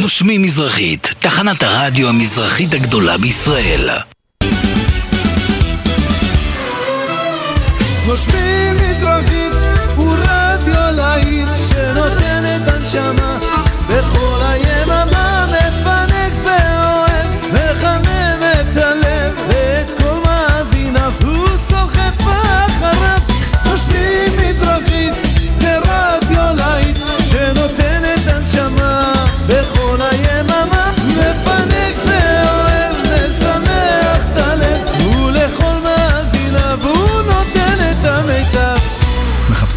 נושמים מזרחית, תחנת הרדיו המזרחית הגדולה בישראל. נושמים מזרחית הוא רדיו להיט שנותן את הנשמה בכל היממה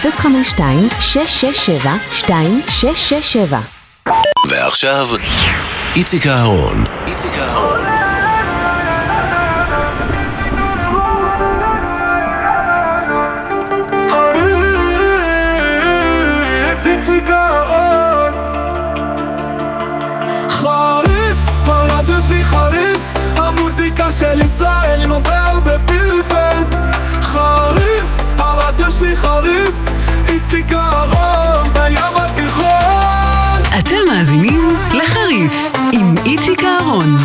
052-667-2667 ועכשיו, איציק אהרון. איציק אהרון.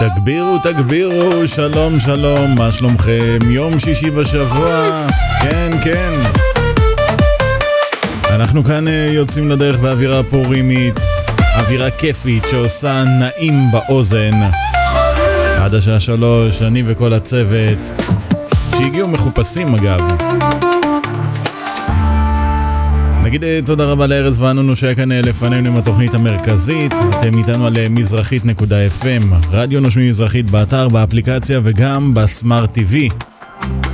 תגבירו, תגבירו, שלום, שלום, מה שלומכם? יום שישי בשבוע, כן, כן. אנחנו כאן אה, יוצאים לדרך באווירה פורימית, אווירה כיפית שעושה נעים באוזן. עד השעה שלוש, אני וכל הצוות, שהגיעו מחופשים אגב. נגיד אה, תודה רבה לארז ואנונו שהיה כאן אה, לפנינו עם התוכנית המרכזית. אתם איתנו על אה, מזרחית.fm, רדיו נושמים מזרחית באתר, באפליקציה וגם בסמארט TV.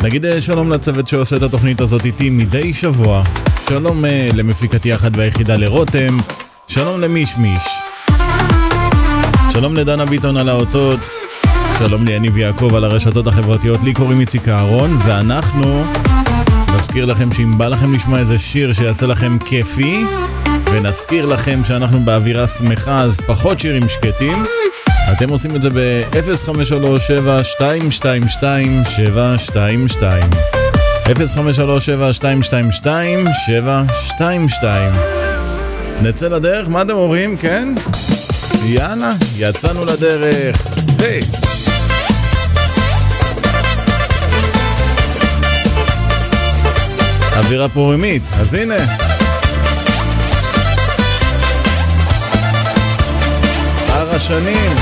נגיד שלום לצוות שעושה את התוכנית הזאת איתי מדי שבוע. שלום למפיקתי האחת והיחידה לרותם. שלום למישמיש. שלום לדנה ביטון על האותות. שלום ליניב יעקב על הרשתות החברתיות. לי קוראים איציק אהרון, ואנחנו נזכיר לכם שאם בא לכם לשמוע איזה שיר שיעשה לכם כיפי, ונזכיר לכם שאנחנו באווירה שמחה אז פחות שירים שקטים, אתם עושים את זה ב-0537-222-722 053-722-722 נצא לדרך? מה אתם אומרים? כן? יאללה, יצאנו לדרך. ו... אווירה פורימית, אז הנה. הר השנים.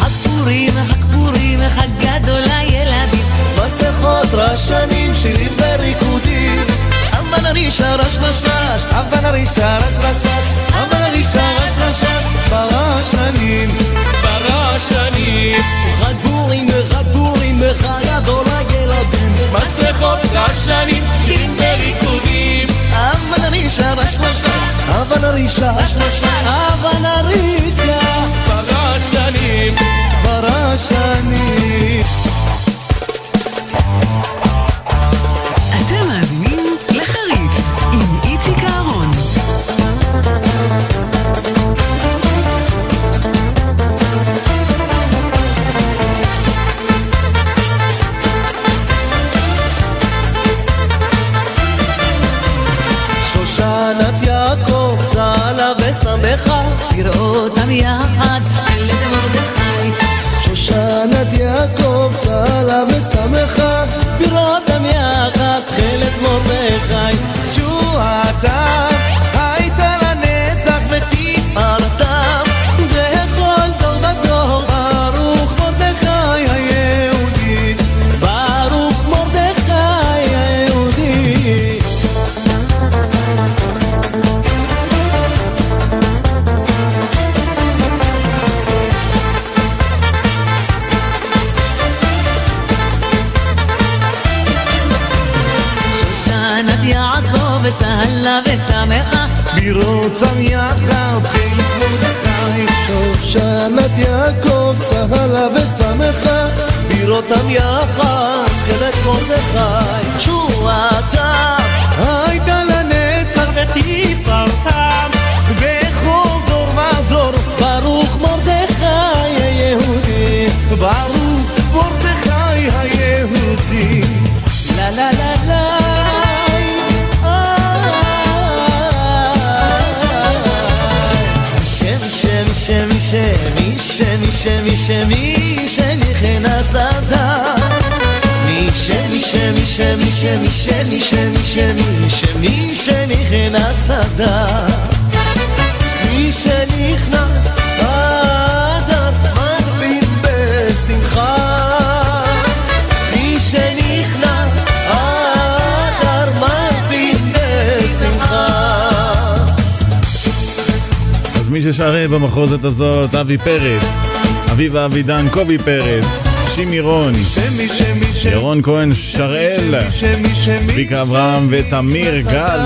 הכפורים, הכפורים, הגדול לילדים, מסכות רשנים, שירים וריקודים. אבן הרישה רש רש רש, אבן הריסה רס הריסה רס רס רס, ברשנים. ברשנים, רגורים, רגורים, גדול לילדים, מסכות רשנים, שירים וריקודים. אבן הריסה רס רס רס, אבן הריסה רס במחוזת הזאת, אבי פרץ, אביבה אבידן, קובי פרץ, שימי רון, ירון כהן שראל, צביקה אברהם ותמיר גל.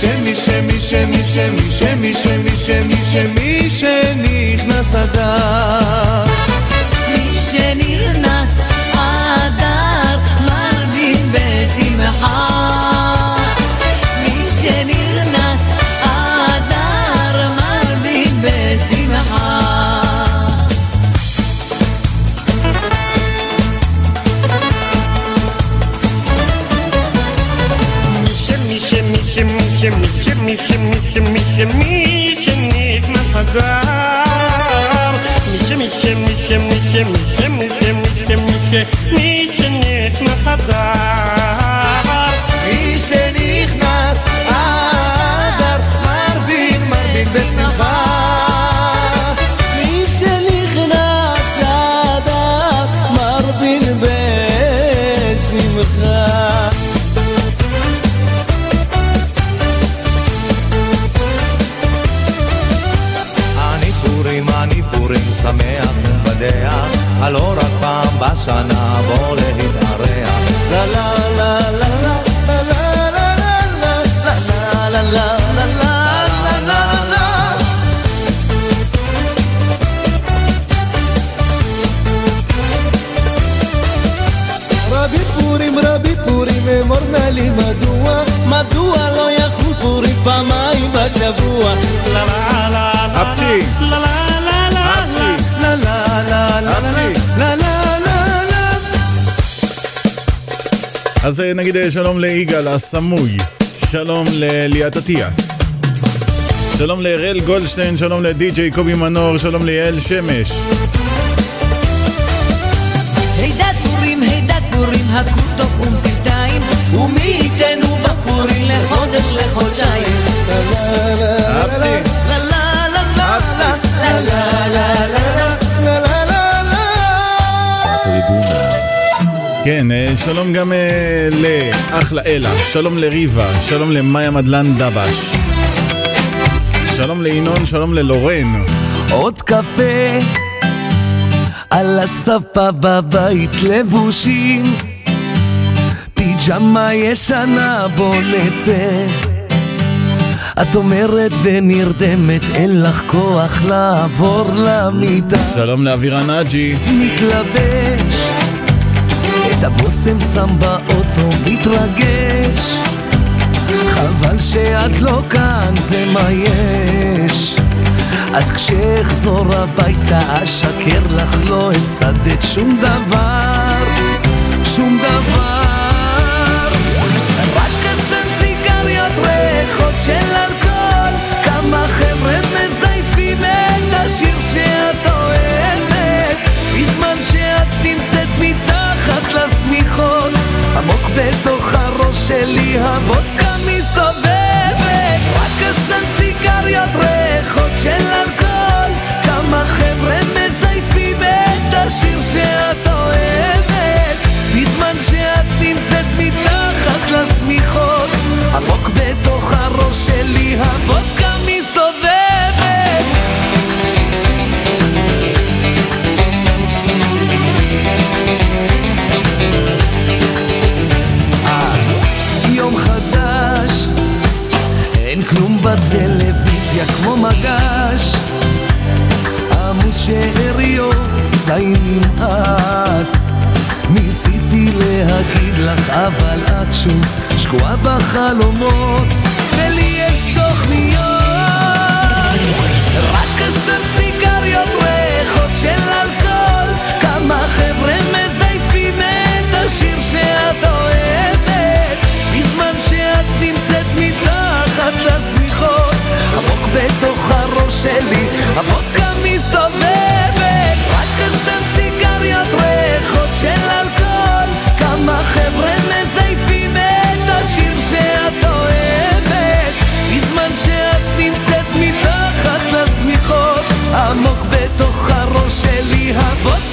שמי שמי שמי שמי שמי שמי שמי שמי שנכנס אדר מי שנכנס אדר מרבים בשמחה מי שנכנס Mission אז אה, נגיד אה, שלום ליגאל הסמוי, שלום לליאת אטיאס, שלום לאראל גולדשטיין, שלום לדי.ג'יי קובי מנור, שלום ליעל שמש, הידת פורים, הידת פורים, הכו טוב ומצלתיים ומי לחודש לחודשיים כן, אה, שלום גם אה, לאחלה אלה, שלום לריבה, שלום למאיה מדלן דבש, שלום לינון, שלום ללורן, עוד קפה על הספה בבית לבושים. פיג'מה ישנה בוא נצא. את אומרת ונרדמת אין לך כוח לעבור למיטה. שלום לאבירן אג'י, מתלבש את הבושם שם באוטו מתרגש. חבל שאת לא כאן זה מה יש. אז כשאחזור הביתה אשקר לך לא הפסדת שום דבר שום דבר בתוך הראש שלי הוודקה מסתובבת. רק עשן סיגריות ריחות של אלכוהול. כמה חבר'ה מזייפים את השיר שאת אוהבת. בזמן שאת נמצאת מתחת לשמיכות. עמוק בתוך הראש שלי הוודקה מסתובבת. בטלוויזיה כמו מגש, עמוס שאריות, די נמאס. ניסיתי להגיד לך, אבל את שוב שקועה בחלומות, ולי יש תוכניות. רק עשן סיגריות ריחות של אלכוהול, כמה חבר'ה מזייפים את השיר שאת אוהבת, בזמן שאת נמצאת מתחת לס... בתוך הראש שלי, הוודקה מסתובבת, רק עשן סיגריות ריחות של אלכוהול, כמה חבר'ה מזייפים את השיר שאת אוהבת, בזמן שאת נמצאת מתחת לשמיכות, עמוק בתוך הראש שלי, הוודקה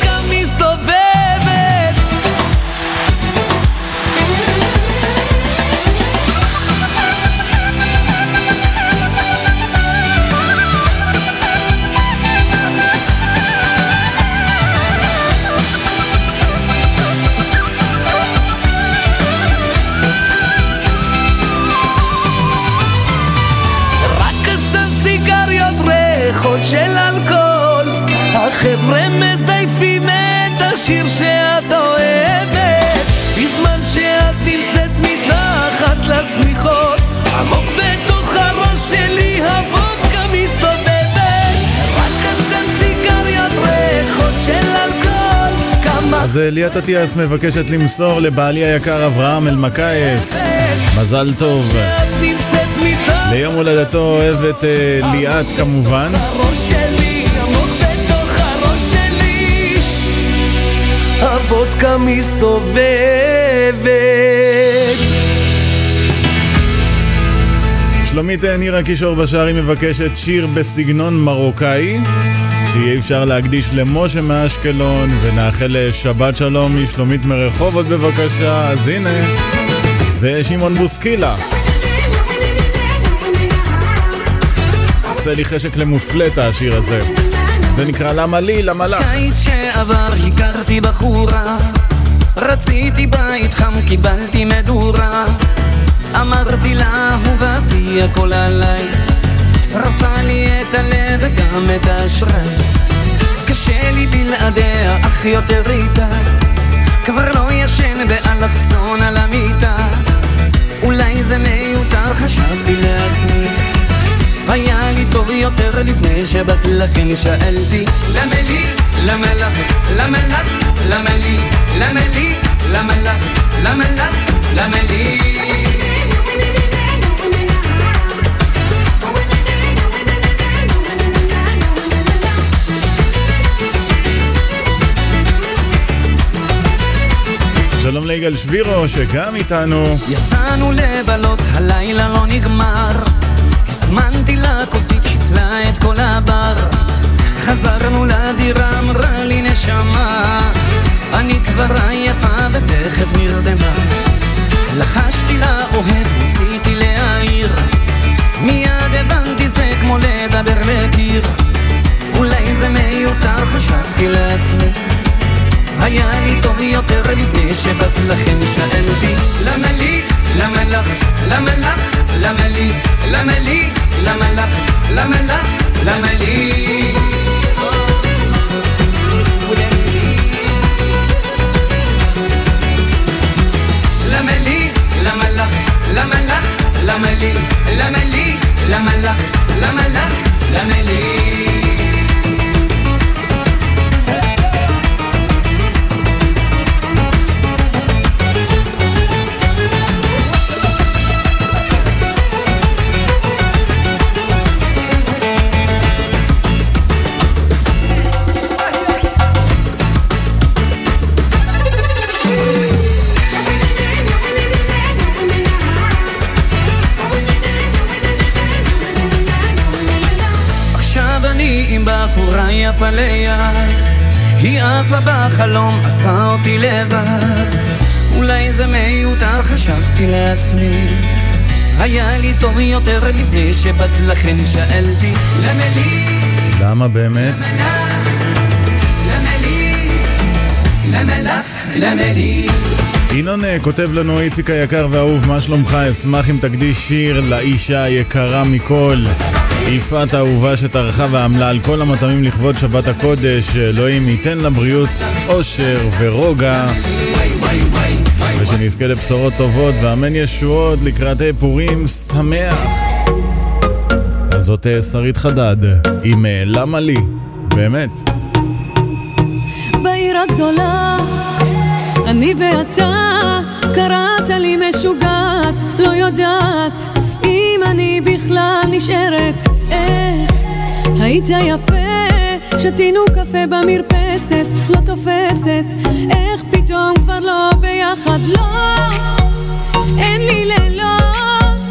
ריחות של אלכוהול. החבר'ה מזייפים את השיר שאת אוהבת. בזמן שאת נמצאת מתחת לשמיכות עמוק בתוך הראש שלי הוודקה מסתובבת. רק עשן סיגריות ריחות של אלכוהול. כמה אז אה, ליאת אטיאס מבקשת למסור לבעלי היקר אברהם אלמקייס. מזל טוב ליום הולדתו אוהבת אה, ליאת כמובן. הוודקה מסתובבת. שלומית אה, נירה קישור בשערים מבקשת שיר בסגנון מרוקאי שיהיה אפשר להקדיש למשה מאשקלון ונאחל אה, שבת שלום משלומית מרחובות בבקשה. אז הנה זה שמעון בוסקילה עושה לי חשק למופלטה השיר הזה זה נקרא למה לי, למה לך קיץ שעבר הכרתי בחורה, רציתי בית חם, קיבלתי מדורה. אמרתי לה, אהובתי, הכל עליי. שרפה לי את הלב וגם את האשראי. קשה לי בלעדיה, אך יותר איתה. כבר לא ישן באלכסון על המיטה. אולי זה מיותר, חשבתי לעצמי. היה לי טוב יותר לפני שבת לכן שאלתי למה לי, למה לך, למה לך, למה לי, למה לי, למה לך, למה לך, למה לי שלום ליגאל שבירו שגם איתנו. יצאנו לבלות, הלילה לא נגמר הזמנתי לה כוסית, חיסלה את כל הבר. חזרנו לדירה, אמרה לי נשמה אני כבר עייפה ותכף נרדמה. לחשתי לה אוהב, ניסיתי להעיר. מיד הבנתי זה כמו לדבר לקיר. אולי זה מיותר, חשבתי לעצמי. היה לי טוב יותר לפני שבת לכן שאלתי למה לי, למה לך, למה לך, למה לי, למה לי, למה לך, למה לך, למה לי למה לי, למה לך, למה לך, למה לי, למה לי, למה לך, למה לך, למה לי יפה ליד היא עפה בחלום, עשתה אותי לבד אולי זה מיותר, חשבתי לעצמי היה לי טוב יותר לפני שבת לכן שאלתי למה לי, למה באמת? למה לי, למה לך, למה לי ינון אה, כותב לנו, איציק היקר והאהוב, מה שלומך? אשמח אם תקדיש שיר לאישה היקרה מכל. יפעת האהובה שטרחה ועמלה על כל המטעמים לכבוד שבת הקודש, אלוהים ייתן לה בריאות, אושר ורוגע. ושנזכה לבשורות טובות ואמן ישועות לקראת פורים שמח. אז זאת אה, שרית חדד, עם אה, למה לי, באמת. בעיר הגדולה, אני ואתה, קראת לי משוגעת, לא יודעת אם אני בכלל נשארת, איך? היית יפה, שתינו קפה במרפסת, לא תופסת, איך פתאום כבר לא ביחד, לא, אין לי לילות,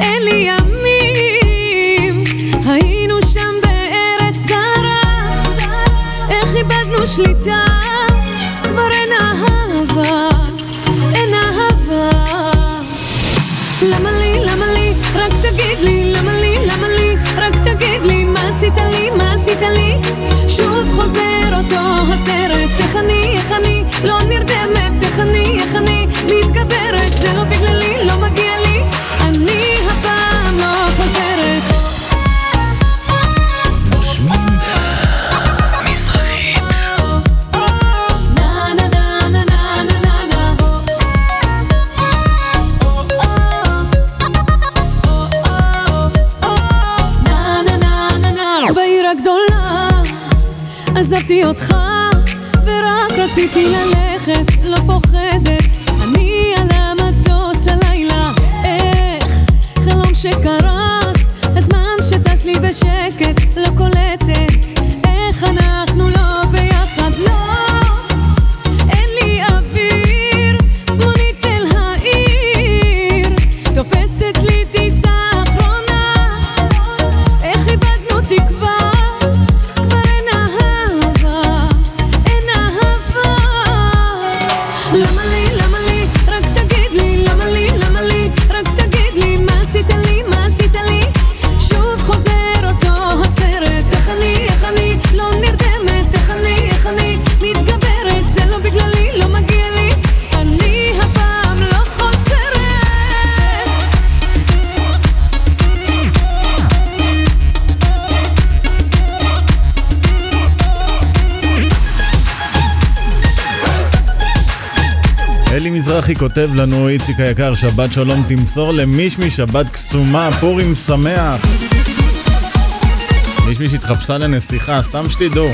אין לי ימים, היינו שם בארץ זרה, איך איבדנו שליטה, לא נרדמת, איך אני, איך אני, מתגברת, זה לא בגללי, לא מגיע לי, אני הפעם לא חוזרת. נה, נה, נה, נה, נה, נה, נה. נה, נה, נה, נה, נה. בעיר הגדולה עזבתי אותך רציתי ללכת, לא פוחדת מזרחי כותב לנו, איציק היקר, שבת שלום תמסור למישמי שבת קסומה, פורים שמח. מישמי שהתחפשה לנסיכה, סתם שתדעו.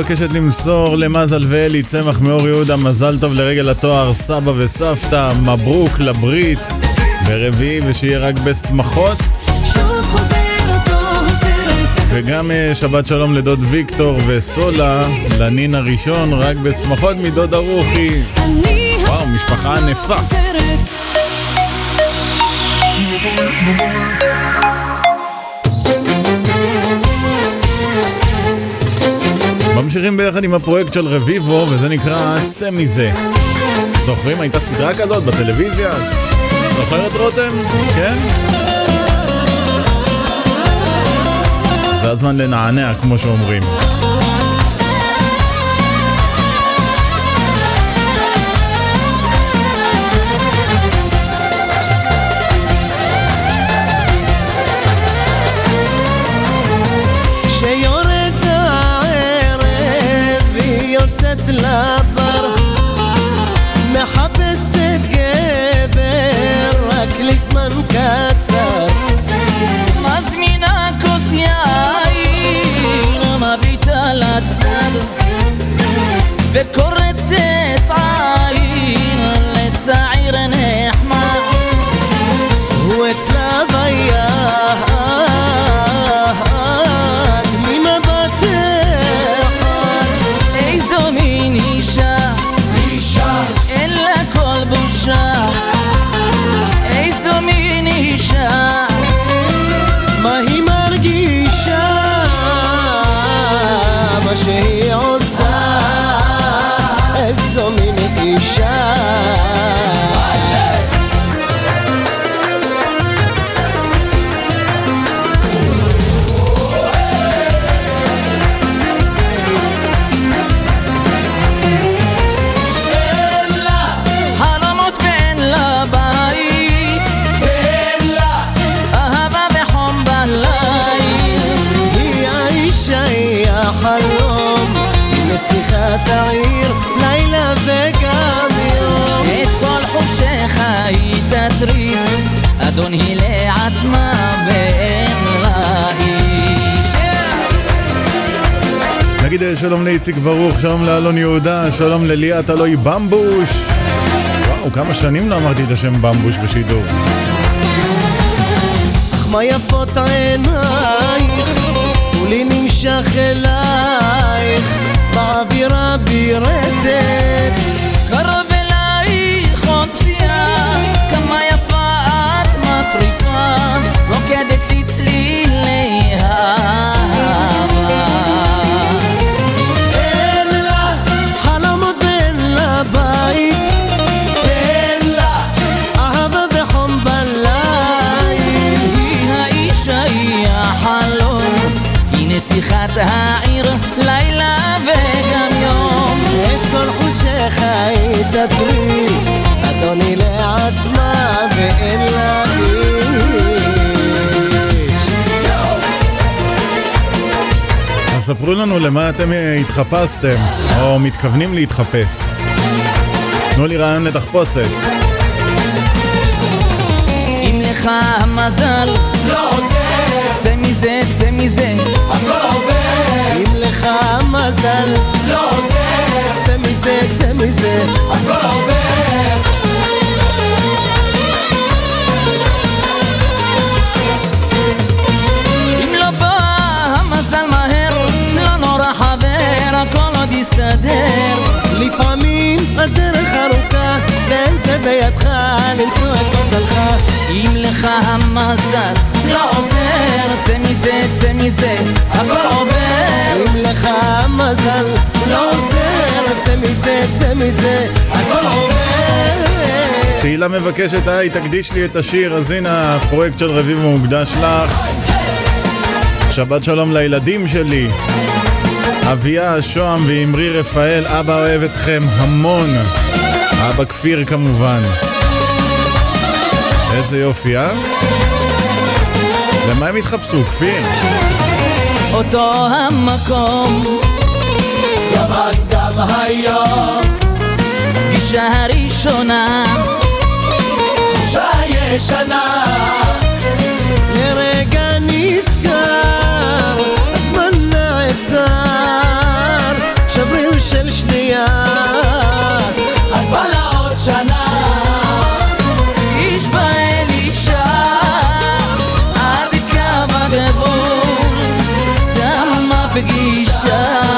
מבקשת למסור למזל ואלי צמח מאור יהודה מזל טוב לרגל התואר סבא וסבתא, מברוק לברית ברביעי ושיהיה רק בשמחות וגם אה, שבת שלום לדוד ויקטור וסולה, לנין הראשון, רק בשמחות מדודה רוחי. אני וואו, משפחה ענפה. ממשיכים ביחד עם הפרויקט של רביבו, וזה נקרא צא מזה. זוכרים? הייתה סדרה כזאת בטלוויזיה? זוכרת רותם? כן? זה הזמן לנענע, כמו שאומרים. וקורצת עין לצעיר נגיד אה, שלום לאיציק ברוך, שלום לאלון יהודה, שלום לליאת אלוהי במבוש. וואו, כמה שנים לא אמרתי את השם במבוש בשידור. אך מה יפות עינייך, כולי נמשך אלייך, באווירה בירדת. נסיכת העיר, לילה וגם יום. את כל חושך היא תטריל, אדוני לעצמה ואין לה איש. אז ספרו לנו למה אתם אה, התחפשתם, או מתכוונים להתחפש. תנו לי רעיון לתחפושת. אם לך המזל, לא עוזר, מזל, לא עוזר, צא מזה, צא מזה, הכל עובר. אם לא בא המזל מהר, לא נורא חבר, הכל עוד יסתדר. לפעמים הדרך ארוכה, ואין זה בידך למצוא את מזלך. אם לך המזל לא עוזר, צא מזה, צא מזה, הכל עובר. אם לך מזל, לא עוזר, צא מזה, צא מזה, הכל עובר. תהילה מבקשת, היי, תקדיש לי את השיר, אז הנה הפרויקט של רביבו מוקדש לך. שבת שלום לילדים שלי. אביה, שוהם ואמרי רפאל, אבא אוהב אתכם המון. אבא כפיר כמובן. איזה יופי, אה? למה הם התחפשו, כפיר? אותו המקום, אז גם היום, פגישה הראשונה, תחושה ישנה, לרגע נזכר, הזמן נעצר, שבריר של שנייה. preguiça.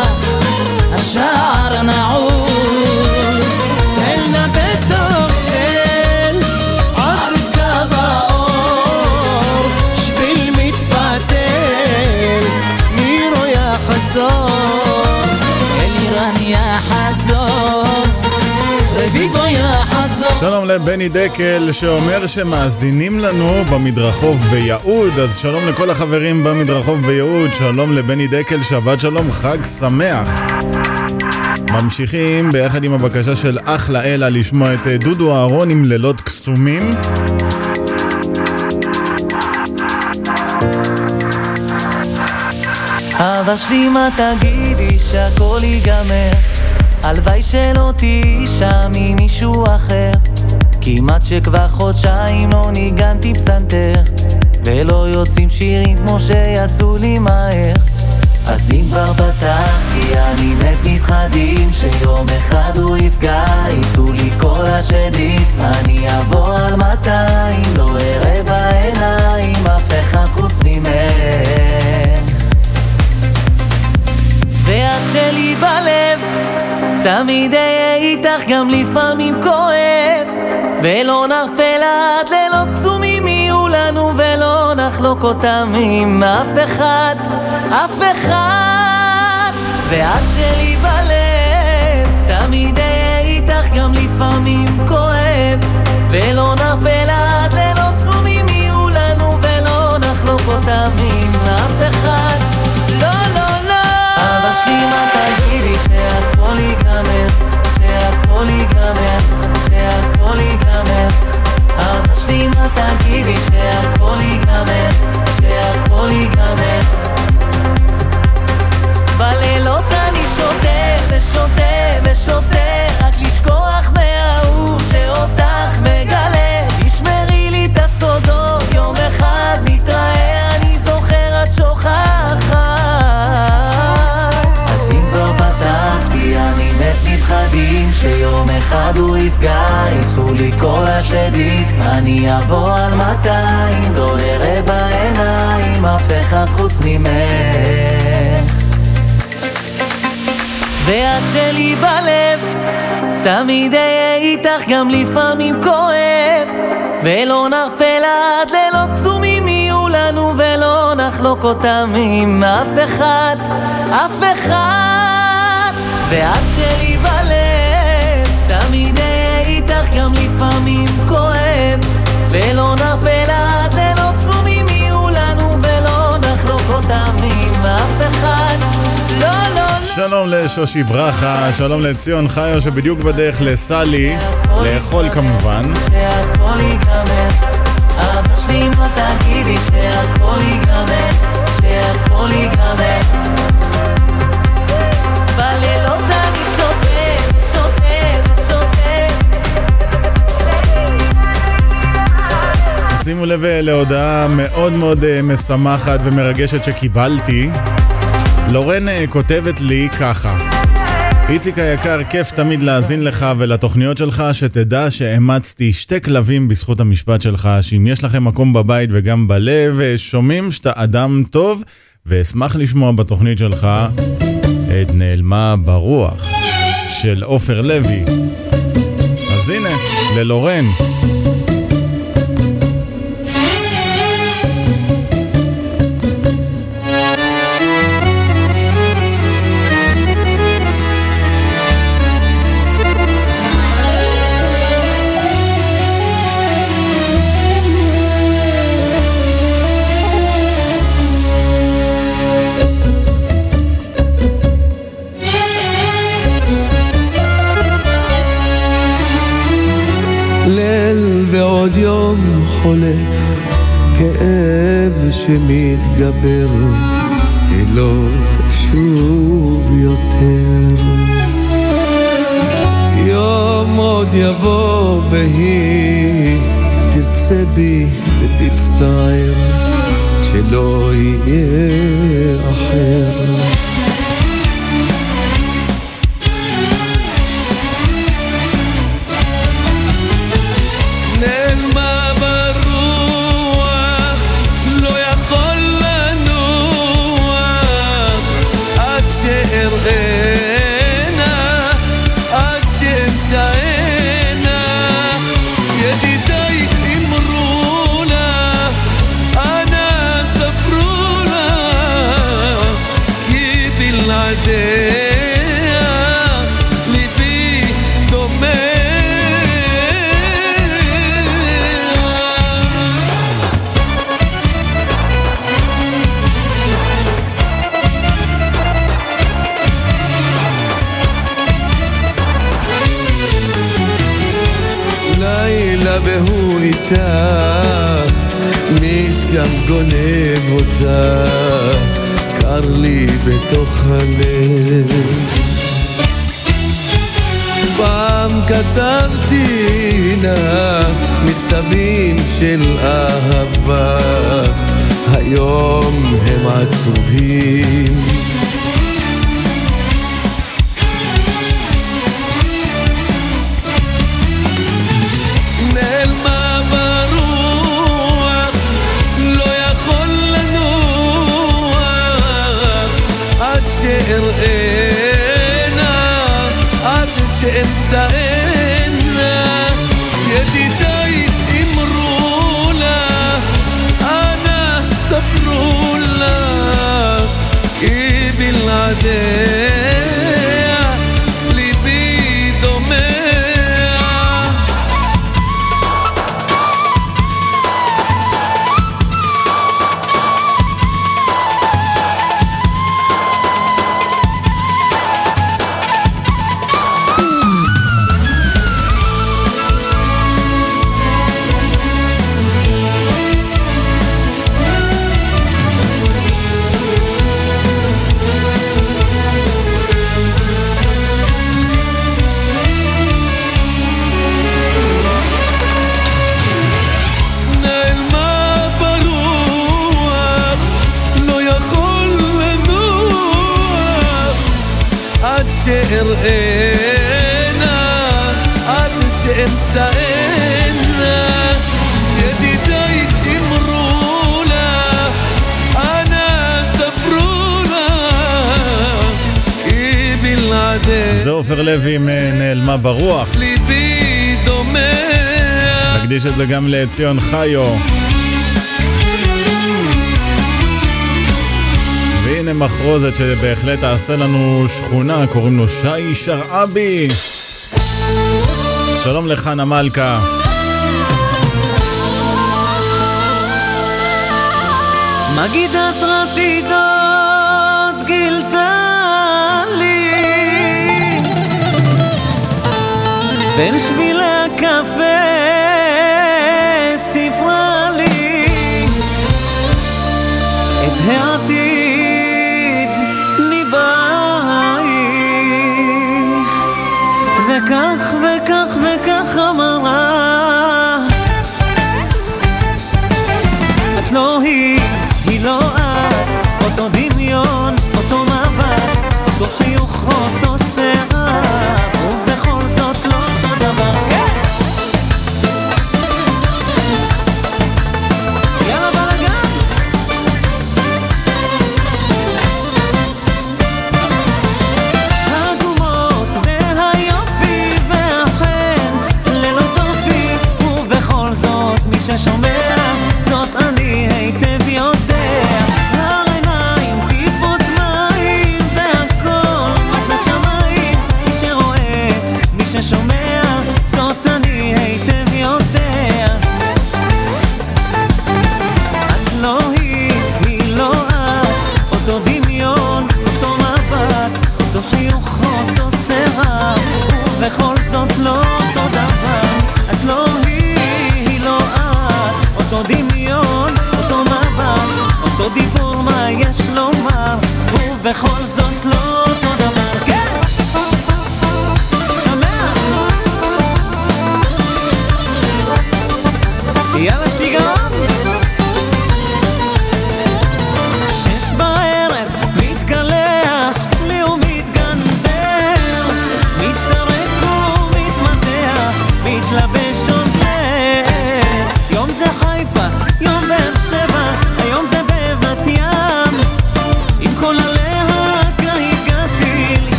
שלום לבני דקל שאומר שמאזינים לנו במדרחוב ביהוד. אז שלום לכל החברים במדרחוב ביהוד. שלום לבני דקל שבת שלום חג שמח. ממשיכים ביחד עם הבקשה של אחלה אלה לשמוע את דודו אהרון עם לילות קסומים. אהבה שלי מה תגידי שהכל ייגמר הלוואי שלא תהיי שם עם מישהו אחר. כמעט שכבר חודשיים לא ניגנתי פסנתר ולא יוצאים שירים כמו שיצאו לי מהר. אז אם כבר פתחתי אני מת מפחדים שיום אחד הוא יפגע יצאו לי כל השדים. אני אעבור על 200 לא אראה בעיניים אף אחד חוץ ממך. ואת שלי בלב תמיד אהיה איתך גם לפעמים כואב. ולא נרפה לעד לילות קצומים יהיו לנו ולא נחלוק אותם עם אף אחד, אף אחד. ואת שלי בלב תמיד אהיה איתך גם לפעמים כואב. ולא נרפה לעד לילות קצומים יהיו לנו ולא נחלוק אותם עם אבא שלי מה תגידי שהכל ייגמר שהכל ייגמר שהכל ייגמר אבא שלי מה תגידי שהכל ייגמר שהכל ייגמר בלילות אני שותה ושותה ושותה רק לשכוח מהאהוב אחד הוא יפגע, ייסו לי כל השדים אני אבוא על 200, לא אראה בעיניים אף אחד חוץ ממך. ואת שלי בלב, תמיד אהיה איתך גם לפעמים כואב. ולא נרפה לעד לילות קצומים יהיו לנו ולא נחלוק אותם עם אף אחד, אף אחד ואת שלי בלב, תמיד אהיה איתך גם לפעמים כואב. ולא נרפה לעד לילות קצומים יהיו לנו ולא נחלוק אותם עם אף אחד. לא, לא, לא. שלום לשושי ברכה, שלום לציון חיו שבדיוק בדרך לסלי, לאכול כמובן. שהכל ייגמר, אבא שלי מה תגידי? שהכל ייגמר, שהכל ייגמר. שימו לב אה, להודעה מאוד מאוד אה, משמחת ומרגשת שקיבלתי. לורן אה, כותבת לי ככה: איציק היקר, כיף תמיד להאזין לך ולתוכניות שלך, שתדע שאימצתי שתי כלבים בזכות המשפט שלך, שאם יש לכם מקום בבית וגם בלב, שומעים שאתה אדם טוב, ואשמח לשמוע בתוכנית שלך את נעלמה ברוח של עופר לוי. אז הנה, ללורן. ועוד יום חולף, כאב שמתגבר, היא לא תשוב יותר. יום עוד יבוא והיא תרצה בי ותצטער, שלא יהיה אחר. גונב אותה, קר לי בתוך הלב. פעם כתבתי לה מכתבים של אהבה, היום הם עצובים. עד שאראנה, עד שאמצאנה. ידידיי אמרו לה, אנא ספרו לה, לוי עם אה, נעלמה ברוח. ליבי דומע. נקדיש את זה גם לציון חיו. והנה מחרוזת שבהחלט תעשה לנו שכונה, קוראים לו שי שרעבי. שלום לחנה מלכה. מגידת רטידו Vanish me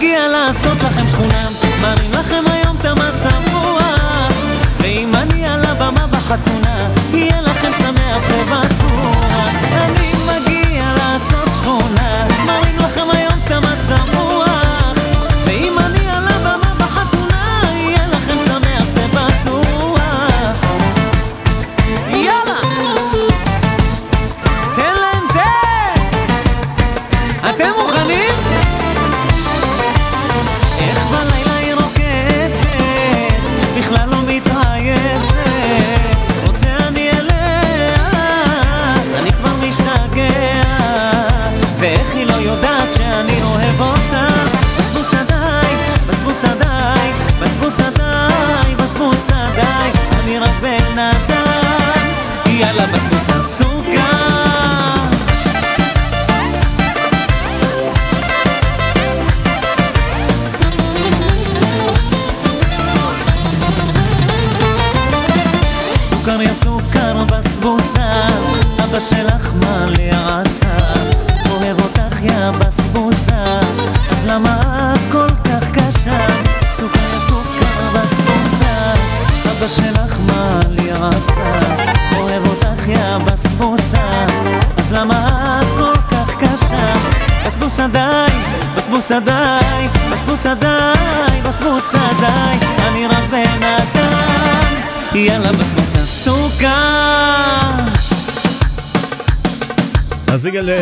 aquí a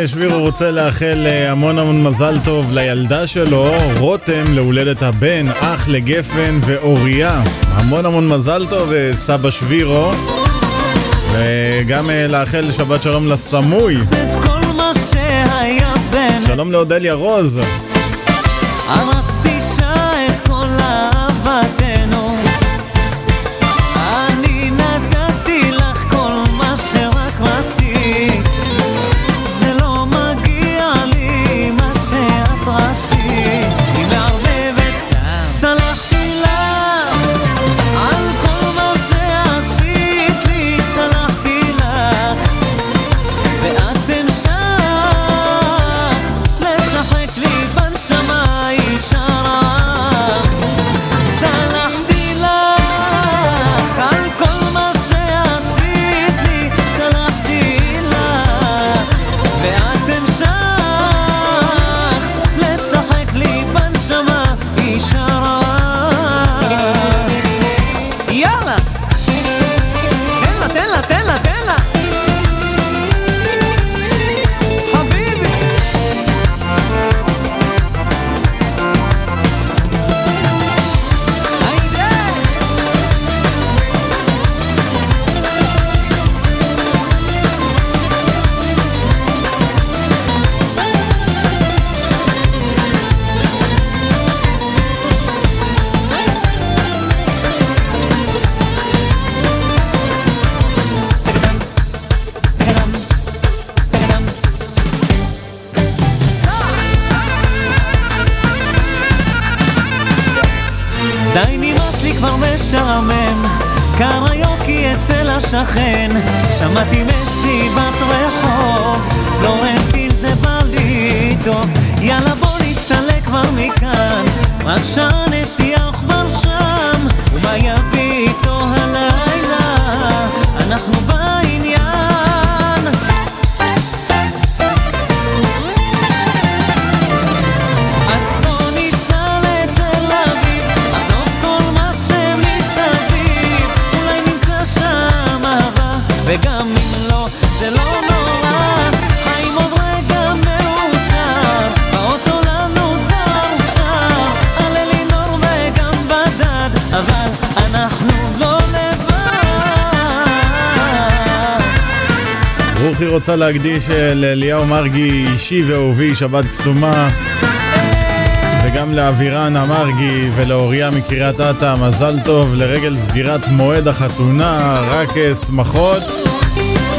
שבירו הוא רוצה לאחל אה, המון המון מזל טוב לילדה שלו, רותם, להולדת הבן, אח לגפן ואוריה. המון המון מזל טוב, אה, סבא שבירו. וגם אה, לאחל שבת שלום לסמוי. שלום לאודליה רוז. אמר רוצה להקדיש אה, לאליהו מרגי, אישי ואהובי, שבת קסומה. וגם לאבירן המרגי ולאוריה מקריית אתא, מזל טוב לרגל סגירת מועד החתונה, רק אה, שמחות.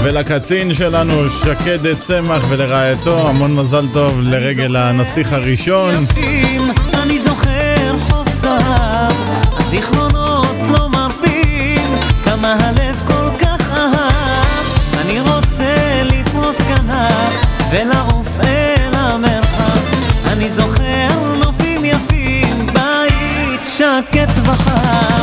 ולקצין שלנו, שקד צמח, ולרעייתו, המון מזל טוב לרגל הנסיך הראשון. prefer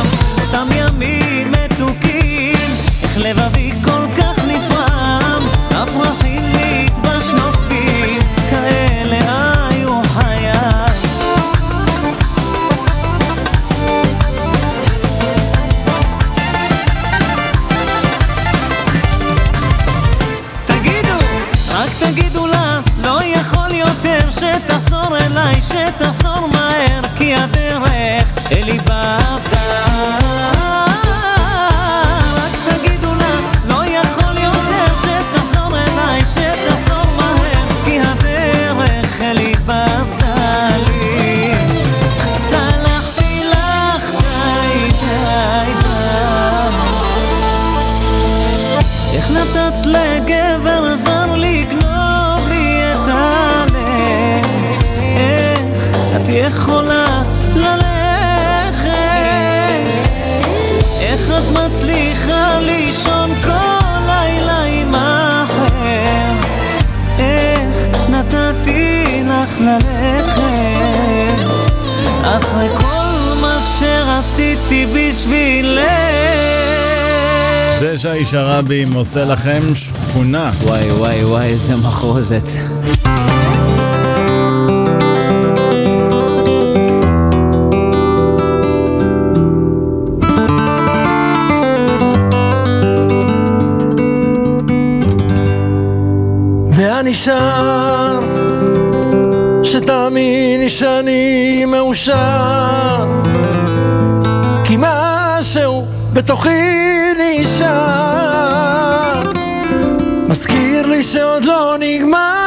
שרעבי עושה לכם שכונה. וואי וואי וואי, איזה מחרוזת. ואני נשאר שתאמיני שאני מאושר כי משהו בתוכי לי שם, מזכיר לי שעוד לא נגמר.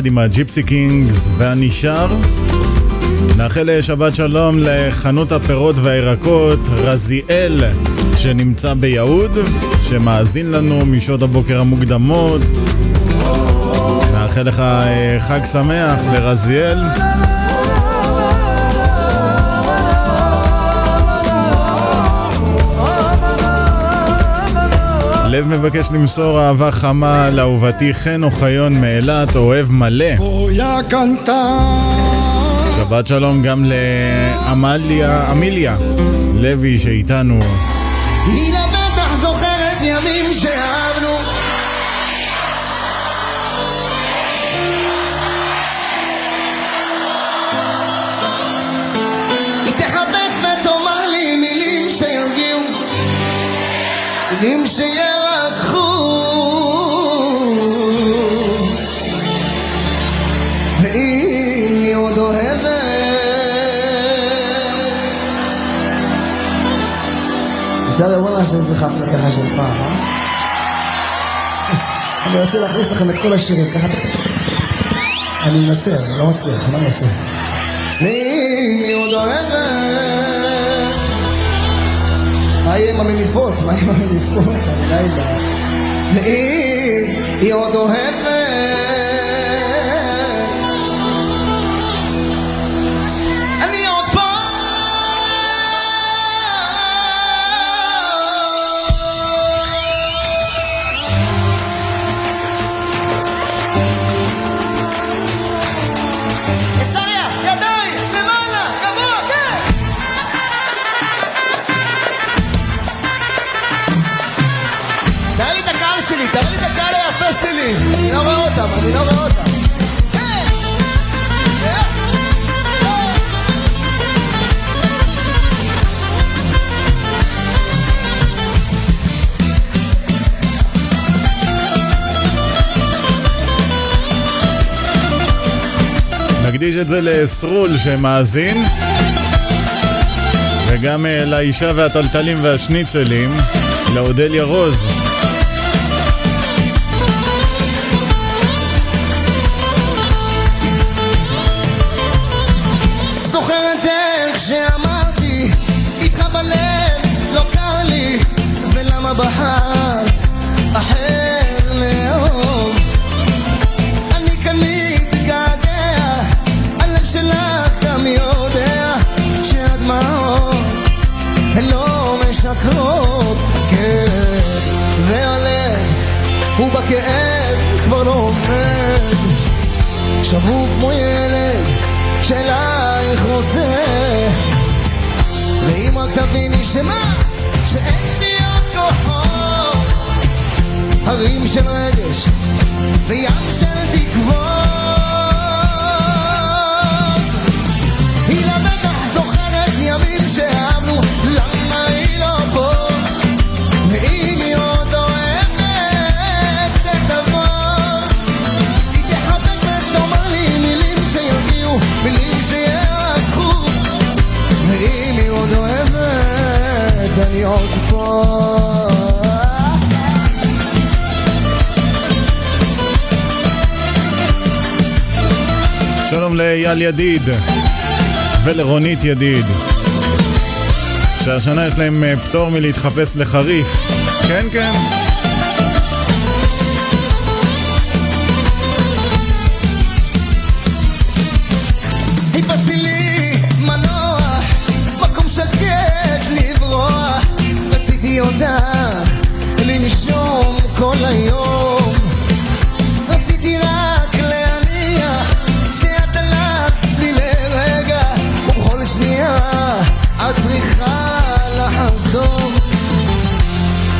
ביחד עם הג'יפסי קינגס והנשאר. נאחל שבת שלום לחנות הפירות והירקות רזיאל שנמצא ביהוד, שמאזין לנו משעות הבוקר המוקדמות. נאחל לך אה, חג שמח לרזיאל. לב מבקש למסור אהבה חמה לאהובתי חן אוחיון מאילת, אוהב מלא. שבת שלום גם לעמליה, אמיליה לוי שאיתנו. היא בוא נעשה איזה חפלה ככה של פעם, אה? אני רוצה להכניס לכם את כל השירים, ככה... אני מנסה, אני לא מצליח, מה אני אעשה? אני עוד אוהבת מה יהיה עם המניפות? מה יהיה עם המניפות? אני לא יודע היא עוד אוהבת נקדיש את זה לסרול שמאזין וגם אה, לאישה והטלטלים והשניצלים, לאודליה רוז. שבור כמו ילד שאלייך רוצה. ואם רק תביני שמה, שאין לי עוד כוחות. הרים של רגש וים של תקוות. היא לבטח זוכרת ימים שאהבנו אוהבת, אני עוד פה. שלום לאייל ידיד ולרונית ידיד שהשנה יש להם אה, פטור מלהתחפש לחריף. כן כן לחזור.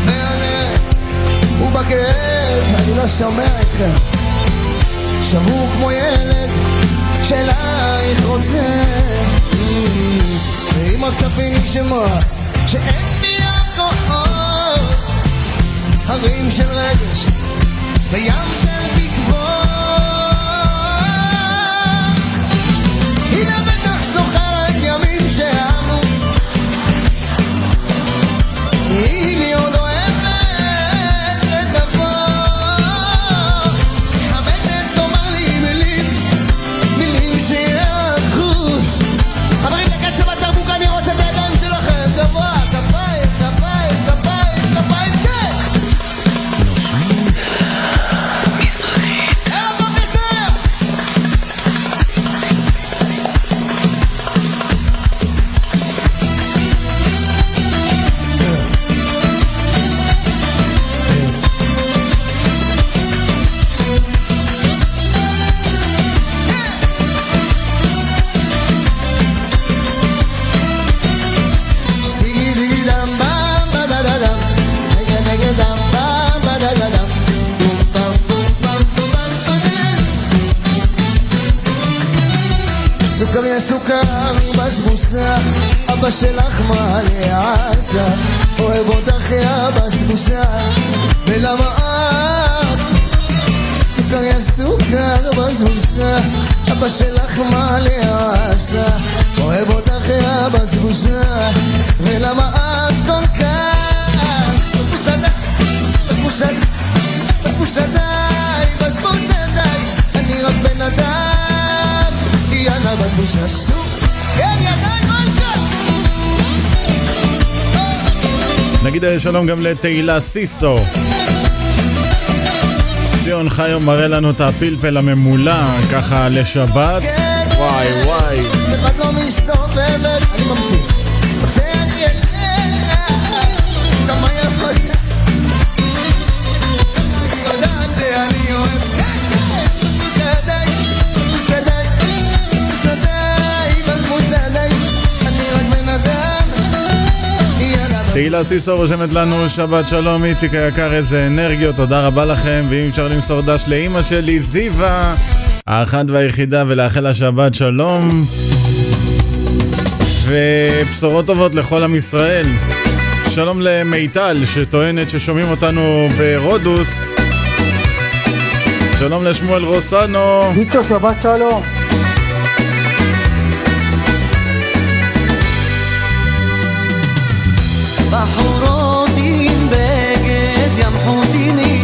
ואני, ובכאב אני לא שומע אתכם. שבור כמו ילד שלך רוצה. ואם רק תביני שמוע שאין בי הכוחות. הרים של רגש וים של סוכר בסבוסה אבא שלך מעלה עזה אוהב אותך יא בסבוסה ולמה את? סוכר יא סוכר בסבוסה אבא שלך מעלה עזה אוהב אותך יא בסבוסה ולמה את כל כך? בסבוסה בסבוסה בסבוסה די בסבוסה די אני רק בן אדם סוף כן ידיים מלכה נגיד אה, שלום גם לתהילה סיסו. ציון חיו מראה לנו את הפלפל הממולא, ככה לשבת. וואי וואי. לבד לא מסתובבת אני ממציא תהילה סיסו רושמת לנו שבת שלום, איציק היקר, איזה אנרגיות, תודה רבה לכם, ואם אפשר למסור דש לאימא שלי, זיווה, האחת והיחידה, ולאחל לה שבת שלום. ובשורות טובות לכל עם ישראל. שלום למיטל, שטוענת ששומעים אותנו ברודוס. שלום לשמואל רוסנו. ביצ'ו, שבת שלום. בחורות עם בגד ים חוטיני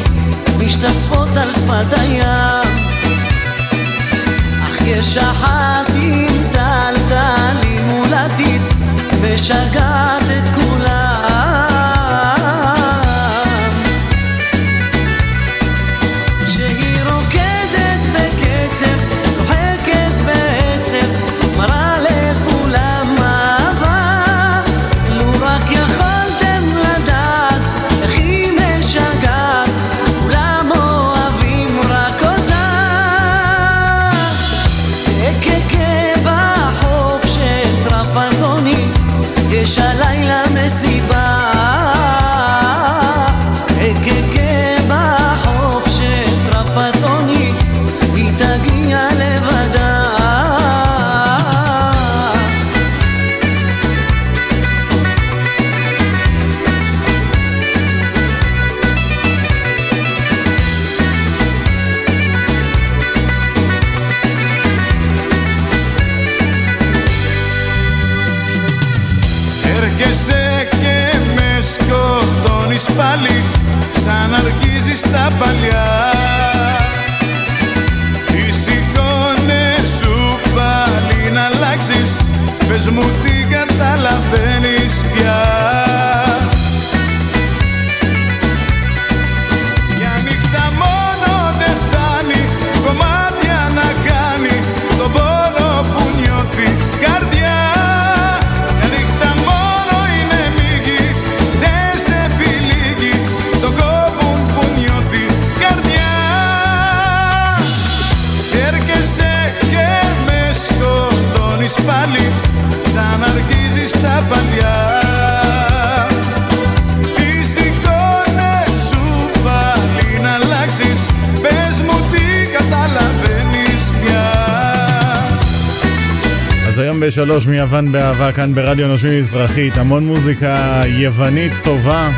93 מיוון באהבה כאן ברדיו נושמים מזרחית, המון מוזיקה יוונית טובה.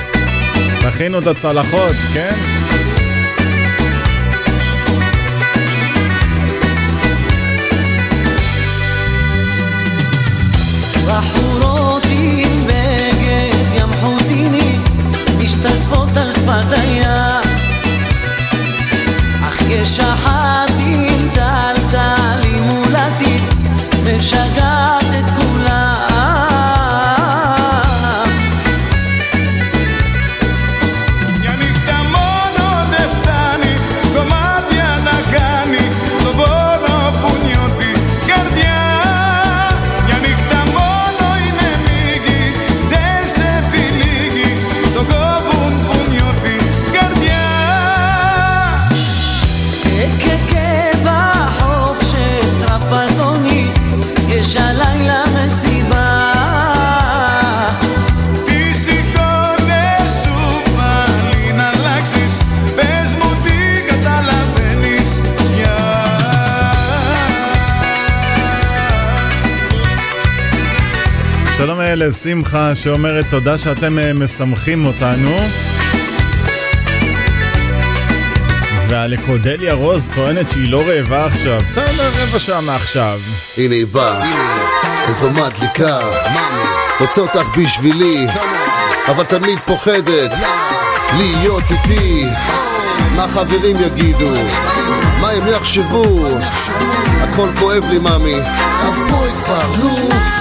תכינו את הצלחות, כן? בחורות יש אחת לשמחה שאומרת תודה שאתם אה, משמחים אותנו. והלקודליה רוז טוענת שהיא לא רעבה עכשיו. בסדר, רבע שעה מעכשיו. הנה היא באה, איזו מדליקה, רוצה אותך בשבילי, אבל תמיד פוחדת להיות איתי. מה חברים יגידו? מה הם יחשבו? הכל כואב לי, ממי. אז בואי כבר, נו.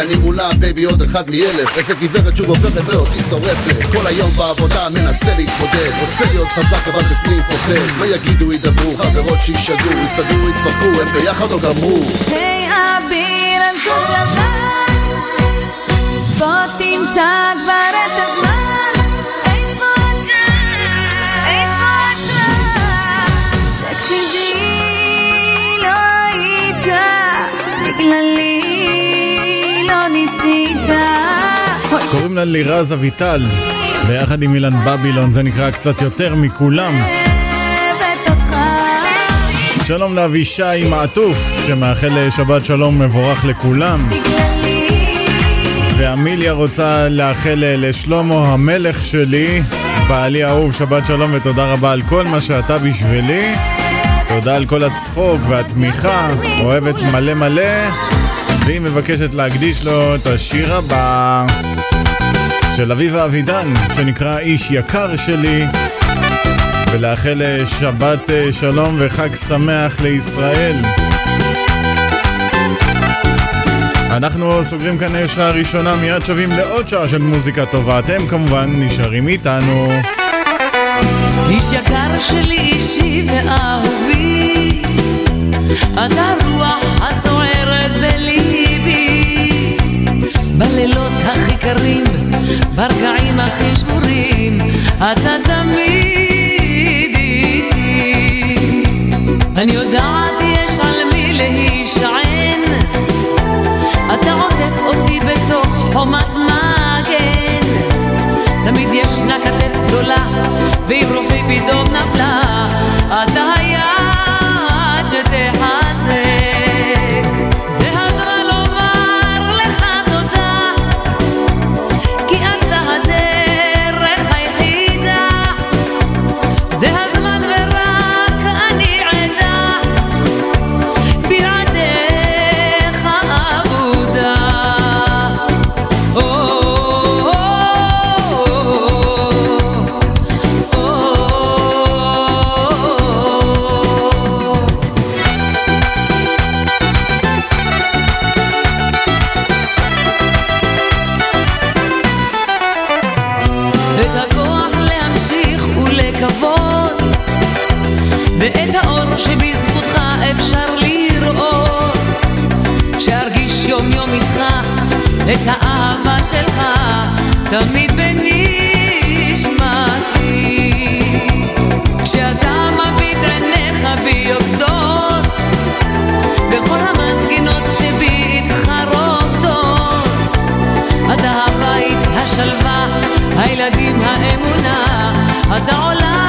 אני מולה בייבי עוד אחד מאלף. איזה גברת שוב עוברת ואותי שורפת. כל היום בעבודה מנסה להתמודד. רוצה להיות חזק אבל בפנים פוחד. מה יגידו ידברו חברות שישגעו יסתדרו יתפרקו הם ביחד או גמרו. היי אביר על סוף לבן, בוא תמצא כבר את הזמן, קוראים לה לירז אביטל, ביחד עם אילן בבילון, זה נקרא קצת יותר מכולם. שלום לאבישי מעטוף, שמאחל שבת שלום מבורך לכולם. ואמיליה רוצה לאחל לשלמה המלך שלי, בעלי האהוב, שבת שלום ותודה רבה על כל מה שאתה בשבילי. תודה על כל הצחוק והתמיכה, אוהבת מלא מלא, והיא מבקשת להקדיש לו את השיר הבא של אביבה אבידן, שנקרא איש יקר שלי, ולאחל שבת שלום וחג שמח לישראל. אנחנו סוגרים כאן שעה ראשונה, מיד שווים לעוד שעה של מוזיקה טובה. אתם כמובן נשארים איתנו. איש יקר שלי, אישי ואהובי, אתה רוח הסוערת בליבי, בלילות הכי קרים, ברגעים הכי שבורים, אתה תמיד איתי. אני יודעת יש על מי להישען, אתה עוטף אותי בתוך חומת מגן, תמיד ישנה כתף גדולה, ואם רוחי פתאום נפלה, אתה את האהבה שלך תמיד בנשמתי. כשאתה מביט עיניך בי יוקדות בכל המנגינות שבי איתך רוקדות אתה הבית, השלווה, הילדים, האמונה, אתה עולם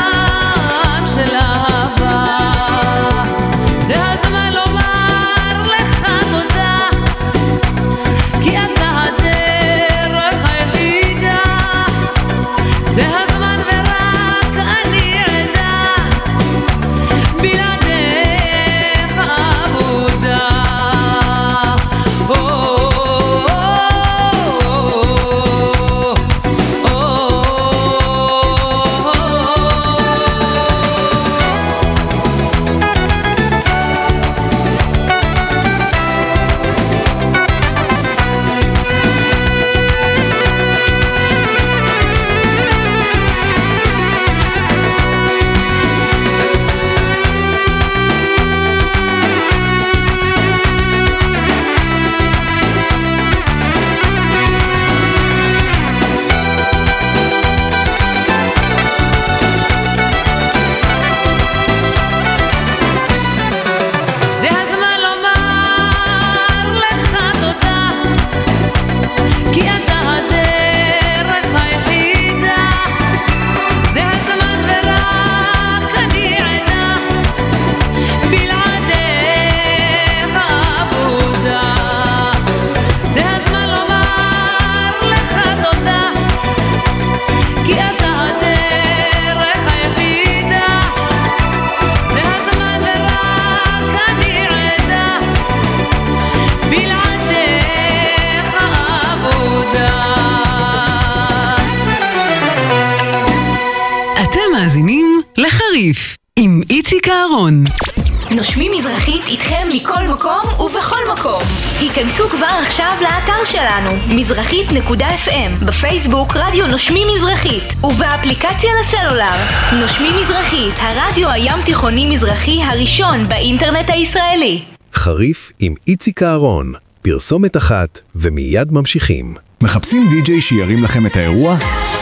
מזרחית.fm, בפייסבוק רדיו נושמים מזרחית, ובאפליקציה לסלולר. נושמים מזרחית, הרדיו הים תיכוני מזרחי הראשון באינטרנט הישראלי. חריף עם איציק אהרון, פרסומת אחת ומיד ממשיכים. מחפשים די-ג'יי שירים לכם את האירוע?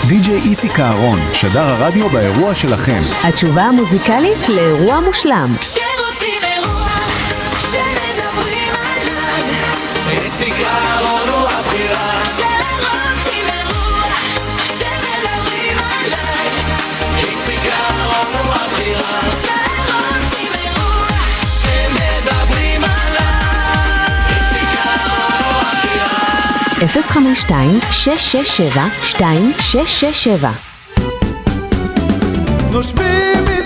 די-ג'יי איציק אהרון, שדר הרדיו באירוע שלכם. התשובה המוזיקלית לאירוע מושלם. 052-667-2667 נושמים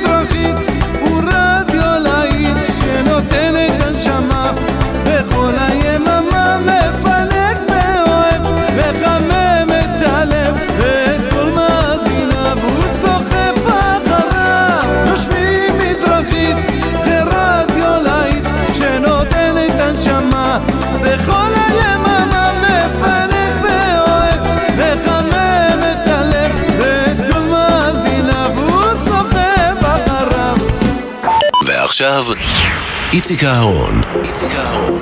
ועכשיו, איציק אהרון. איציק אהרון.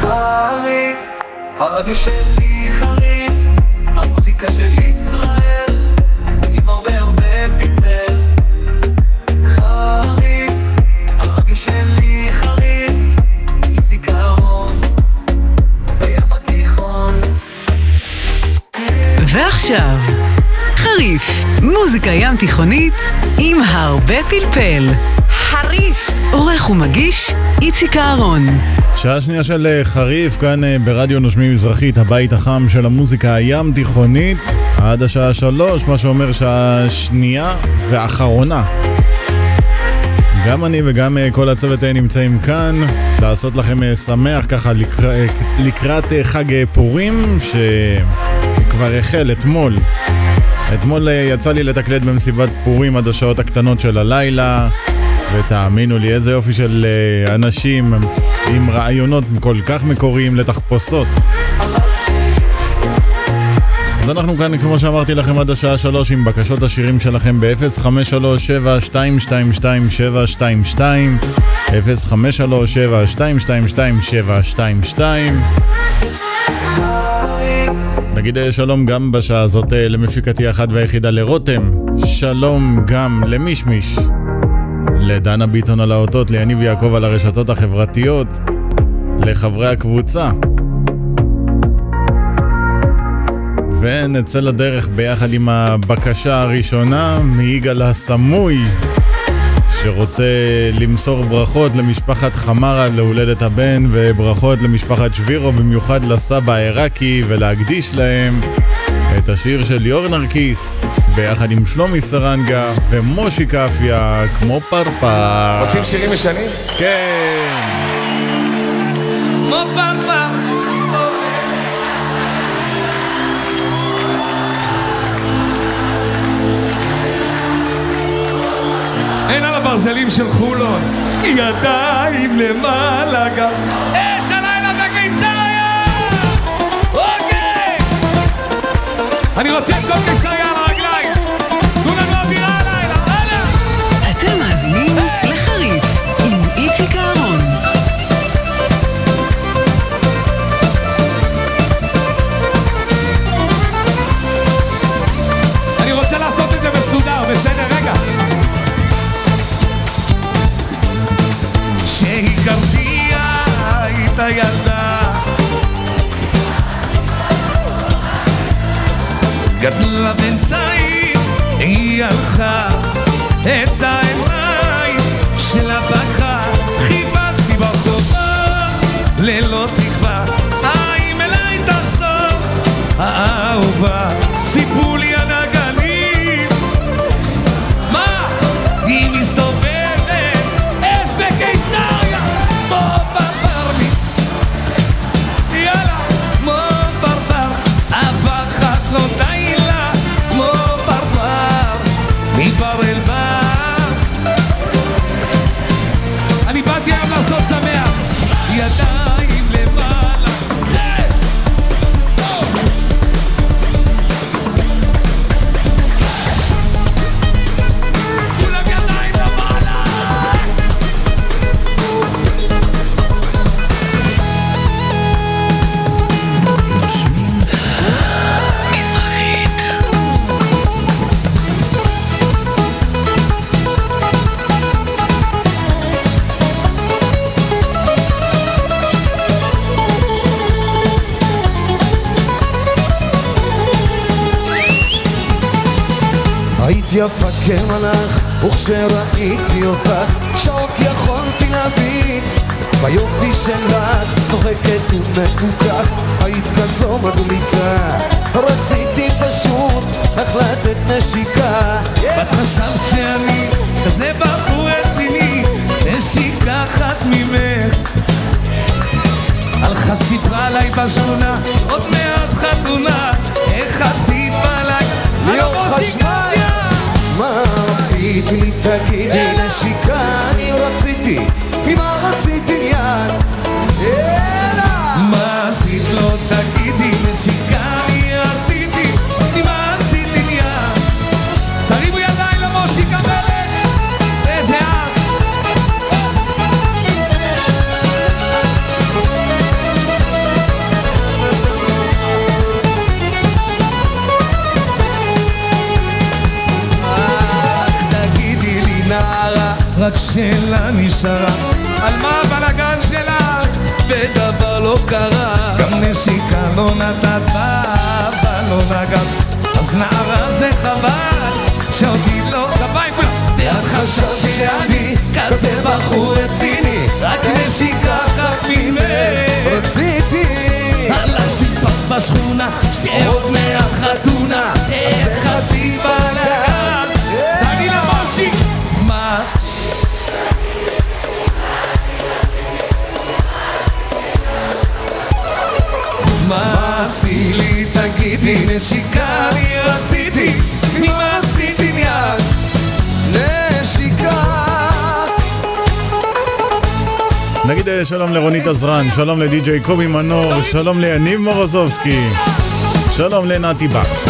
חריף, מוזיקה ים תיכונית עם הרבה פלפל. חריף. עורך ומגיש איציק אהרון. שעה שנייה של אה, חריף, כאן אה, ברדיו נושמים מזרחית, הבית החם של המוזיקה הים תיכונית, עד השעה שלוש, מה שאומר שעה שנייה ואחרונה. גם אני וגם אה, כל הצוות נמצאים כאן, לעשות לכם שמח ככה לקר... לקראת אה, חג פורים, שכבר החל אתמול. אתמול אה, יצא לי לתקלט במסיבת פורים עד השעות הקטנות של הלילה, ותאמינו לי, איזה יופי של אה, אנשים עם רעיונות כל כך מקוריים לתחפושות. אז אנחנו כאן, כמו שאמרתי לכם, עד השעה שלוש עם בקשות השירים שלכם ב-053-722-722 053-722-722 נגיד אה, שלום גם בשעה הזאת אה, למפיקתי אחת והיחידה לרותם. שלום גם למישמיש לדנה ביטון על האותות, ליניב יעקב על הרשתות החברתיות לחברי הקבוצה. ונצא לדרך ביחד עם הבקשה הראשונה מיגאל הסמוי שרוצה למסור ברכות למשפחת חמרה להולדת הבן וברכות למשפחת שבירו במיוחד לסבא העיראקי ולהקדיש להם את השיר של ליאור נרקיס ביחד עם שלומי סרנגה ומושי קפיה כמו פרפר. רוצים שירים ישנים? כן. הברזלים של חולון ידיים למעלה גם אש הלילה בקיסריה! אוקיי! אני רוצה את כל קיסריה גדלה בינתיים, היא הלכה את העיניים שלה פקחה חיפשתי ברחובות ללא תקווה האם אליי תחזור? האהובה יפה כמלאך, וכשראיתי אותך, שעות יכולתי להביט ביופי שלך, צוחקת ומתוקה, היית כזו מדליקה, רציתי פשוט החלטת נשיקה. ואת חשבת שאני כזה בחור רציני, נשיקה אחת ממך. הלכה סיפרה עליי בשכונה, עוד מעט חתונה, איך עשית עליי? ליאור הלו, מושי חשמל. מה עשית לי תגידי נשיקה אני רציתי. ממה עשיתי רק שלה נשארה. על מה הבלאגן שלה? ודבר לא קרה. גם נשיקה לא נתת ואבא לא נגעת. אז נערה זה חבל שאותי לא כפיים כולם. ואת חשבת שאני כזה בחור רציני רק נשיקה ממך. רציתי. על הסיפר בשכונה שעוד מעט חתונה. איך עשית מה לי תגידי נשיקה אני רציתי. מה עשיתי מיד נשיקה. נגיד אה, שלום לרונית עזרן, שלום לדי.ג'יי קובי מנור, שלום ליניב מורוזובסקי, שלום לנתי בת,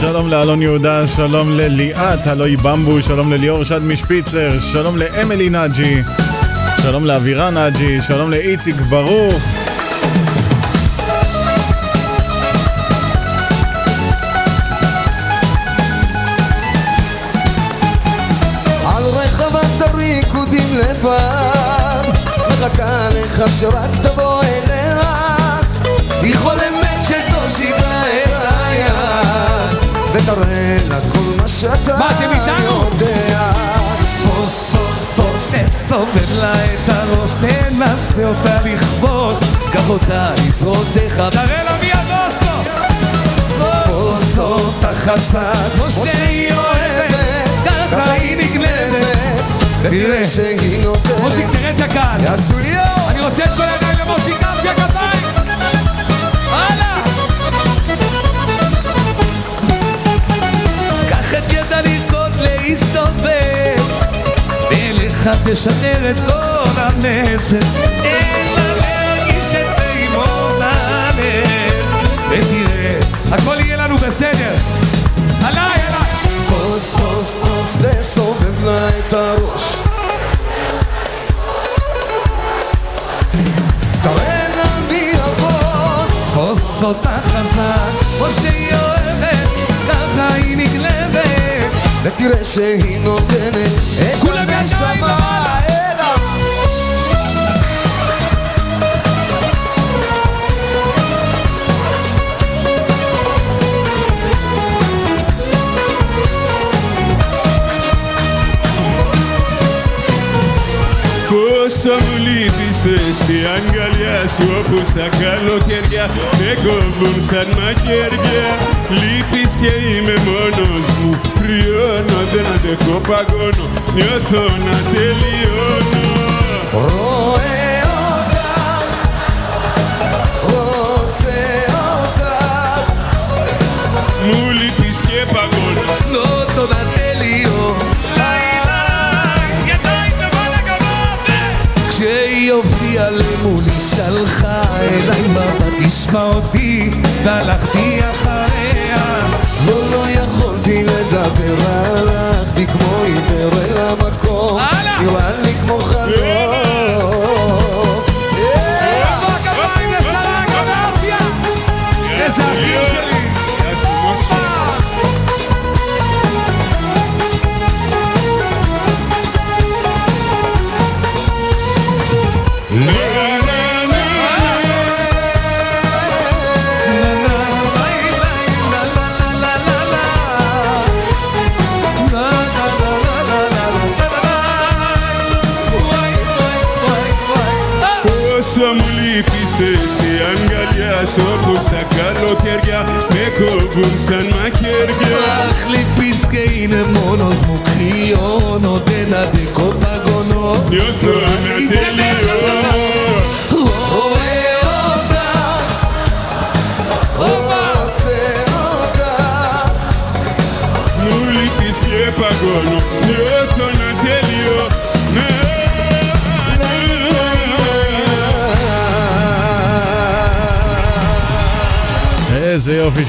שלום לאלון יהודה, שלום לליאת הלוי במבו, שלום לליאור שד משפיצר, שלום לאמילי נאג'י, שלום לאבירה נאג'י, שלום לאיציק ברוך, לך שרק תבוא אליה היא חולמת שתושיב היד ותראה לה כל מה שאתה מה, אתם איתנו? יודע. פוס פוס פוס. תסובב לה את הראש תנסה אותה לכבוש. קח אותה לזרועותיך. תראה לה מי הבוס פה. תפוס אותה חזק כמו שהיא אוהבת. ככה היא נגנבת. ותראה שהיא נותנת. מושיק תראה את הקהל. יעשו לי יום אני רוצה את כל הידיים למושיק כפי הכפיים הלאה! קח את ידה לרקוד להסתובב. ואליך תשדר את כל המסר. להרגיש את פעימות הלב. ותראה הכל יהיה לנו בסדר. עליי עליי תפוס תפוס תפוס לסובב לה את הראש תפוס אותה חזק כמו שהיא אוהבת ככה היא נגלבת ותראה שהיא נותנת את כולם ידיים למעלה. הלאה Cosa σου όπου στα καλοκαίρια. Με κόβουν σαν μαχαίρια. Λείπεις και είμαι μόνος μου. Κρυώνω, δεν αντέχω παγώνω. Νιώθω να τελειώνω. Μου λείπεις και παγώνω. שלחה אליי מבט השווה אותי והלכתי אחריה. לא, לא יכולתי לדבר, הלכתי כמו עיוור אל המקום. נראה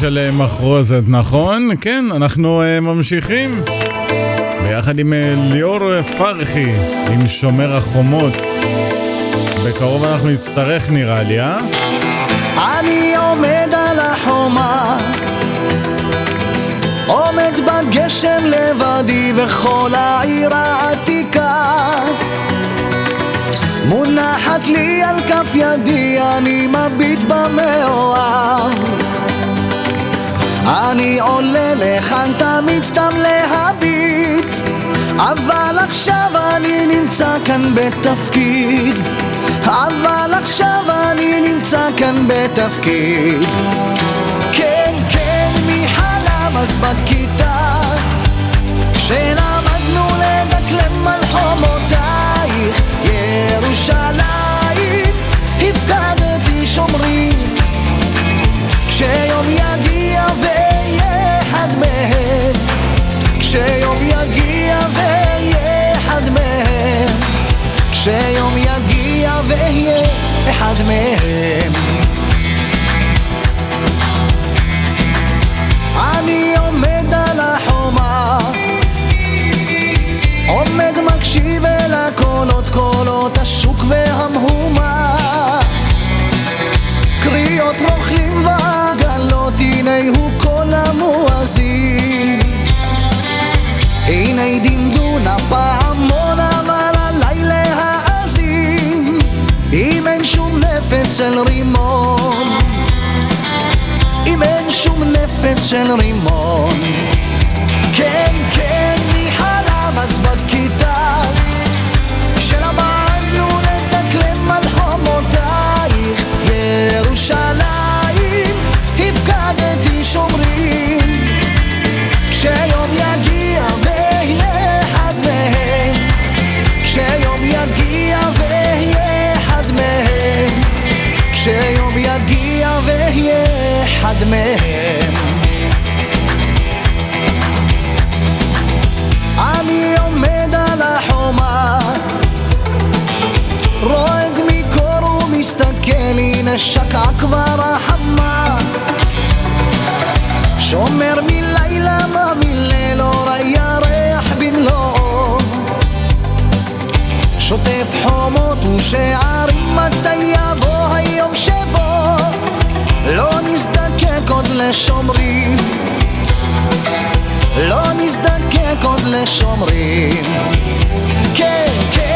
של אה, מחרוזת, נכון? כן, אנחנו אה, ממשיכים. ביחד עם אה, ליאור פרחי, עם שומר החומות. בקרוב אנחנו נצטרך נראה לי, אה? אני עומד על החומה עומד בגשם לבדי וכל העיר העתיקה מונחת לי על כף ידי, אני מביט במאוהב אני עולה לכאן תמיד סתם להביט אבל עכשיו אני נמצא כאן בתפקיד. אבל עכשיו אני נמצא כאן בתפקיד. כן, כן, מי חלם אז בכיתה כשלמדנו לדקלם על חומותייך ירושלים הפקדתי שומרים. כשיום יגיע כשיום יגיע ואהיה אחד מהם. כשיום יגיע ואהיה אחד מהם. אני עומד על החומה. עומד מקשיב אל הקולות קולות השוק של רימון שקעה כבר החמה. שומר מלילה מה מליל אור הירח במלואו. שוטף חומות ושערים מתי יבוא היום שבו. לא נזדקק עוד לשומרים. לא נזדקק עוד לשומרים. כן, כן,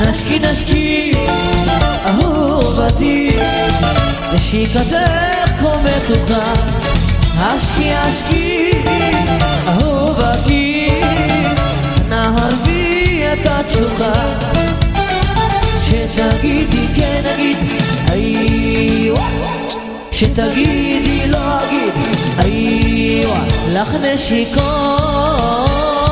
נשקי נשקי, אהובתי, נשיקתך כה מתוקה. השקי השקי, אהובתי, נהר בי את התשוקה. שתגידי כן אגיד, איווה שתגידי לא אגיד, איווה, לך נשיקות.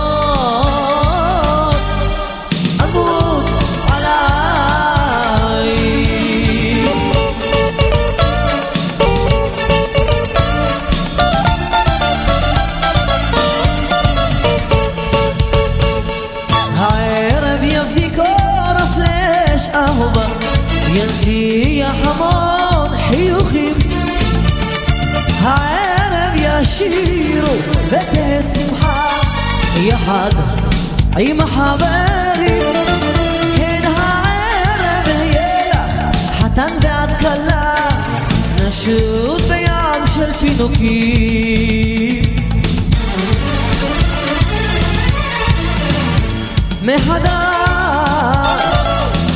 הערב ישירו ותהיה שמחה יחד עם החברים. כן הערב יהיה לך חתן ועד כלה, נשוט בים של פינוקים. מחדש,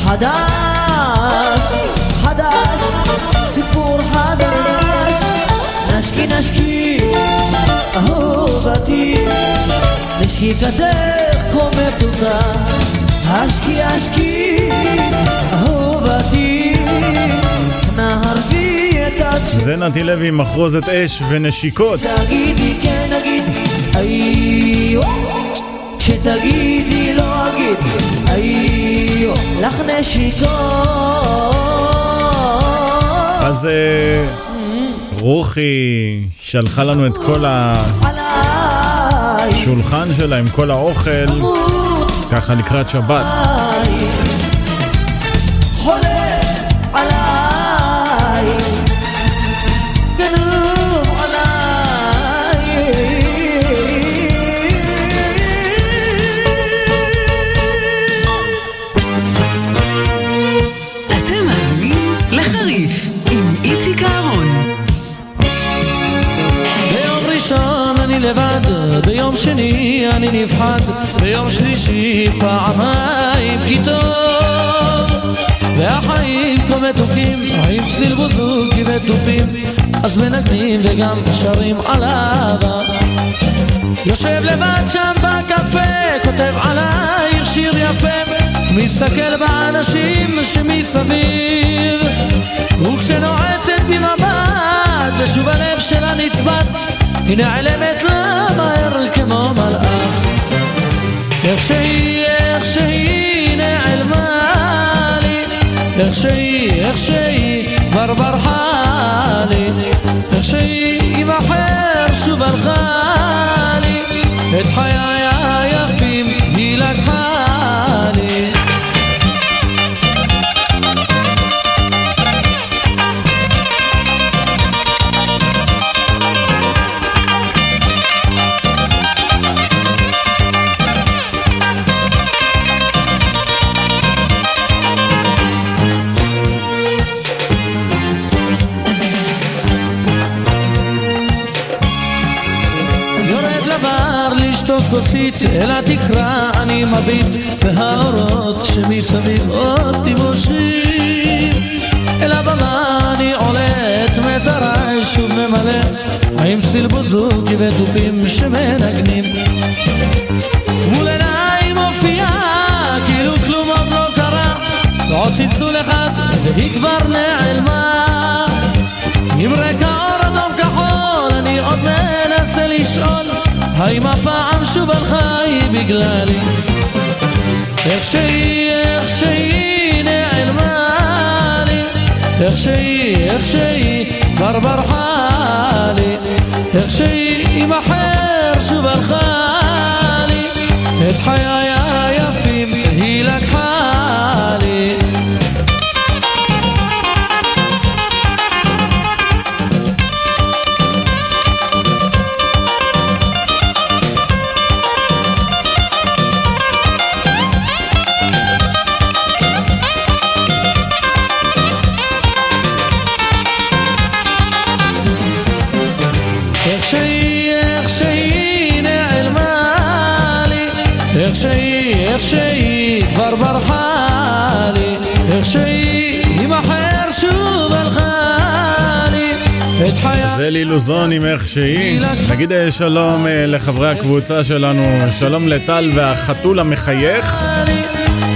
חדש, חדש, סיפור חדש. נשקי נשקי, אהובתי, נשיקתך כה מתוקה. השקי השקי, אהובתי, נהר בי את התשוקה. זה נתי לוי עם מחרוזת אש ונשיקות. תגידי כן אגיד, איו, כשתגידי לא אגיד, איו, לך נשיקות. אז אה, רוחי שלחה לנו את כל השולחן שלה עם כל האוכל, ככה לקראת שבת. שני אני נפחד, ביום שלישי פעמיים כי טוב. והחיים כה מתוקים, עם צליל בוזוקי ותופים, אז מנגנים וגם שרים על אהבה. יושב לבד שם בקפה, כותב עלייך שיר יפה, מסתכל באנשים שמסביב. וכשנועצת במבט, ושוב הלב שלה נצבט, היא נעלמת מהר כמו מלאך. איך שהיא, איך שהיא נעלמה לי, איך שהיא, איך שהיא כבר ברחה לי, איך שהיא עם אחר שוב הלכה לי, את חיי היפים כוסית אל התקרה אני מביט והאורות שמסביב עוד דיבושים אל הבמה אני עולה את מטריי שוב ממלא עם צליל בוזוקי ותופים שמנגנים. מול עיניי מופיעה כאילו כלום עוד לא קרה ועוד צלצול אחד והיא כבר נעלמה. עם רקע אור אדום כחול אני עוד מנסה לשאול האם הפעם שוב הלכה היא בגללי איך שהיא, איך שהיא נעלמה לי איך שהיא, איך שהיא כבר ברחה לי איך שהיא עם אחר שוב הלכה לי את חיי זה לילוזון עם איך שהיא. נגיד אה, שלום אה, לחברי הקבוצה שלנו, שלום לטל והחתול המחייך.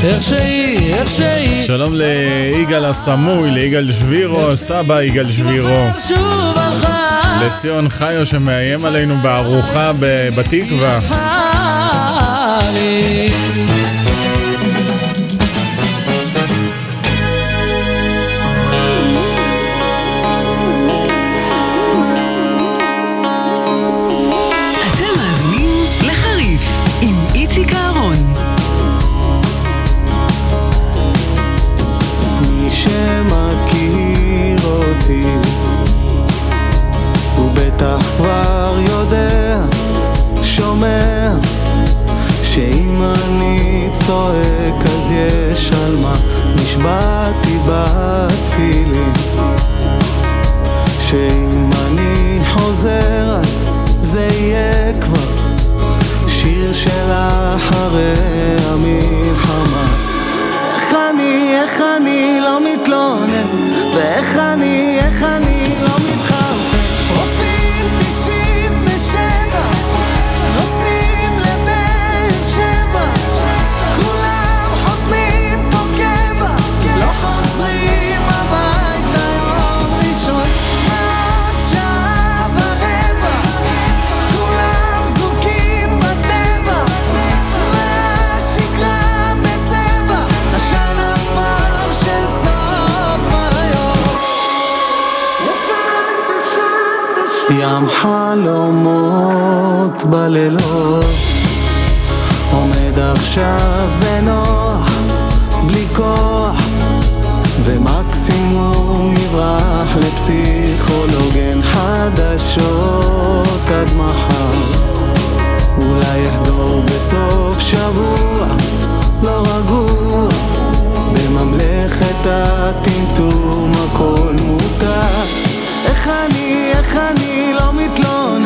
איך שהיא, איך שהיא שלום ליגאל הסמוי, ליגאל שבירו, סבא יגאל שבירו. לציון חיו שמאיים עלינו בארוחה בתקווה. ואיך אני, איך אני בלילות. עומד עכשיו בנוח בלי כוח ומקסימום יברח לפסיכולוג אין חדשות עד מחר. אולי יחזור בסוף שבוע לא רגוע בממלכת הטמטום הכל מותר. איך אני, איך אני לא מתלונן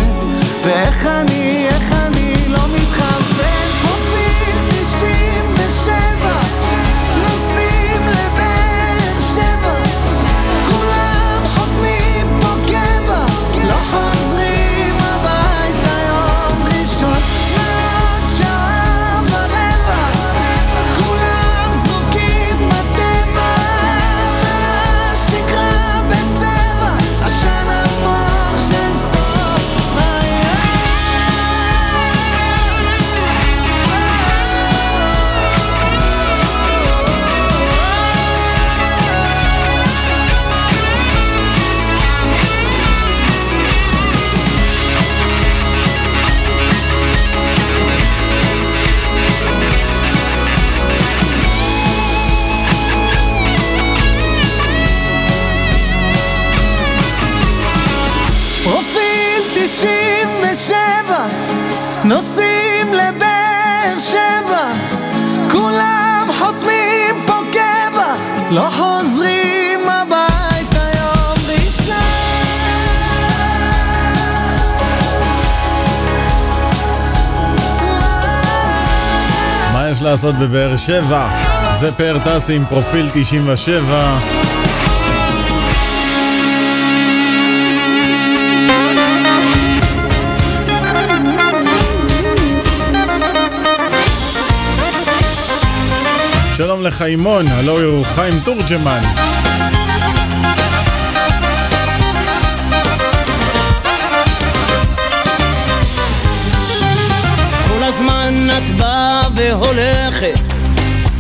ואיך אני, לעשות בבאר שבע. זה פאר טסי עם פרופיל 97. שלום לחיימון, הלו הוא חיים תורג'מן. את והולכת.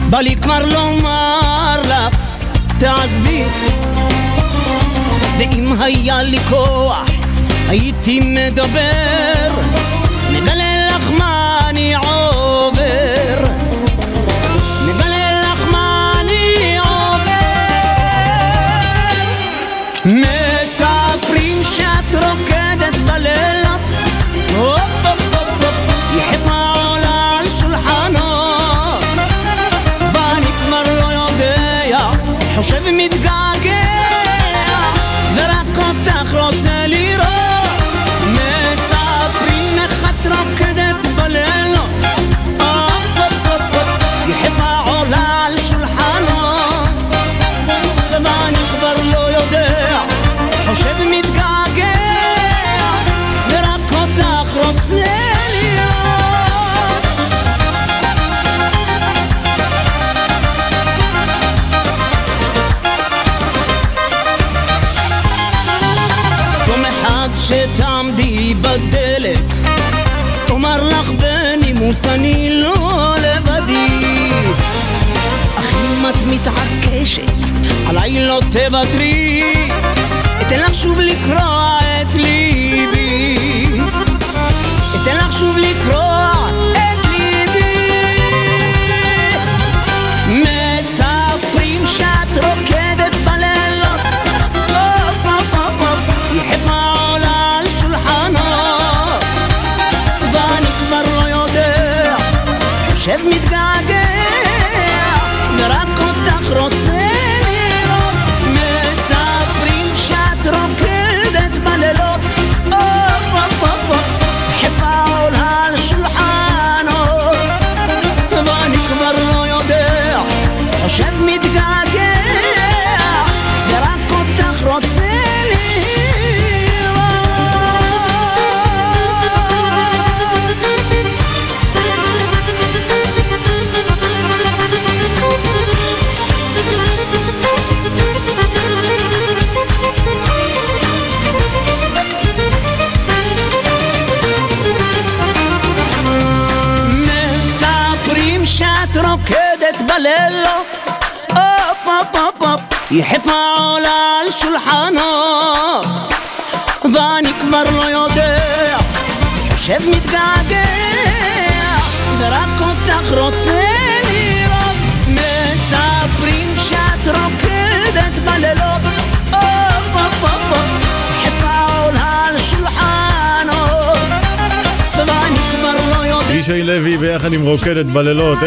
בא לי כבר לומר לך, תעזבי. ואם היה לי כוח הייתי מדבר. מתרגשת, עליי לא תוותרי, אתן לך שוב לקרוע את ליבי, אתן לך שוב לקרוע אבישי לוי ביחד עם רוקדת בלילות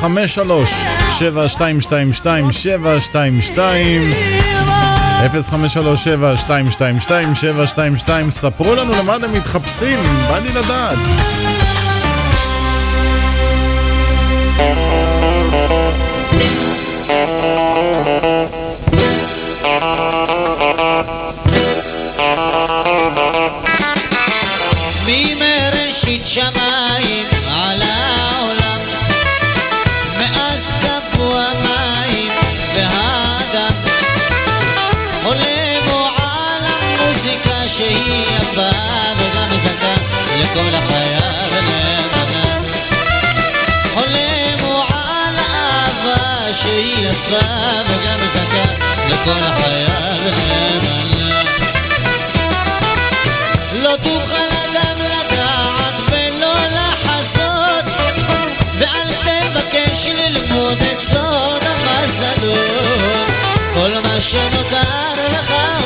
053 7222 722 053-7222-722 ספרו לנו למה אתם מתחפשים, בא לי לדעת. שנותר לך.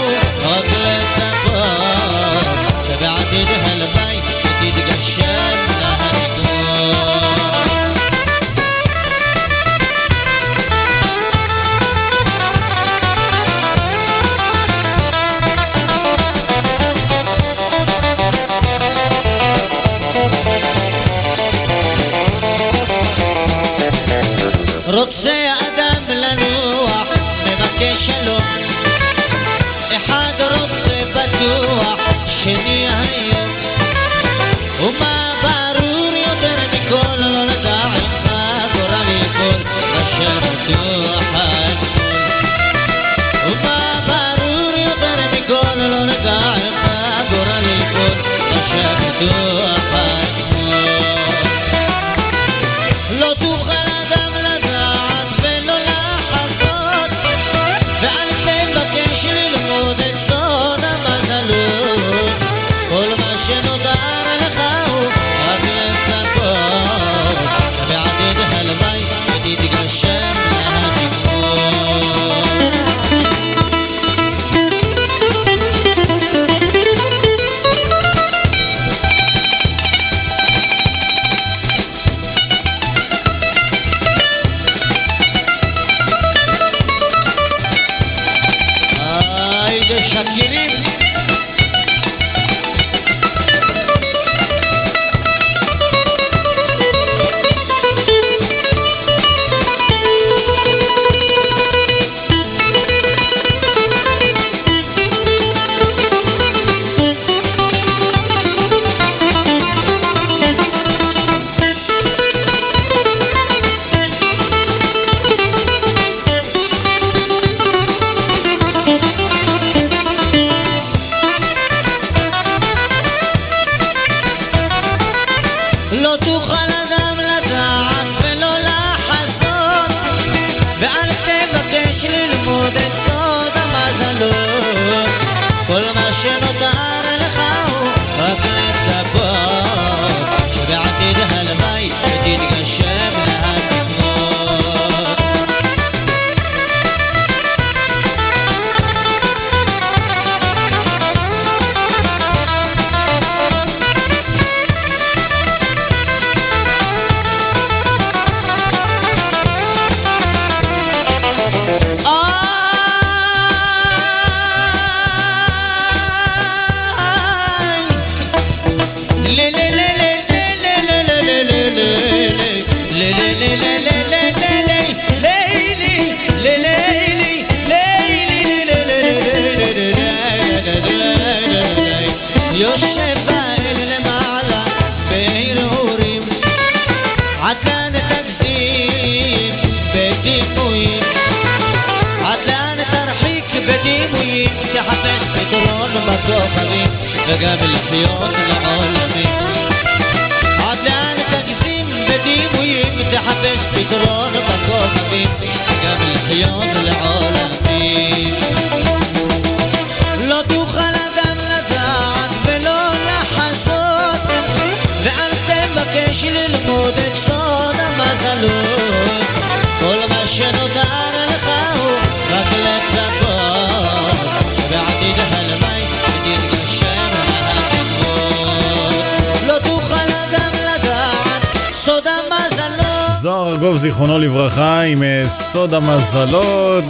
המזלות.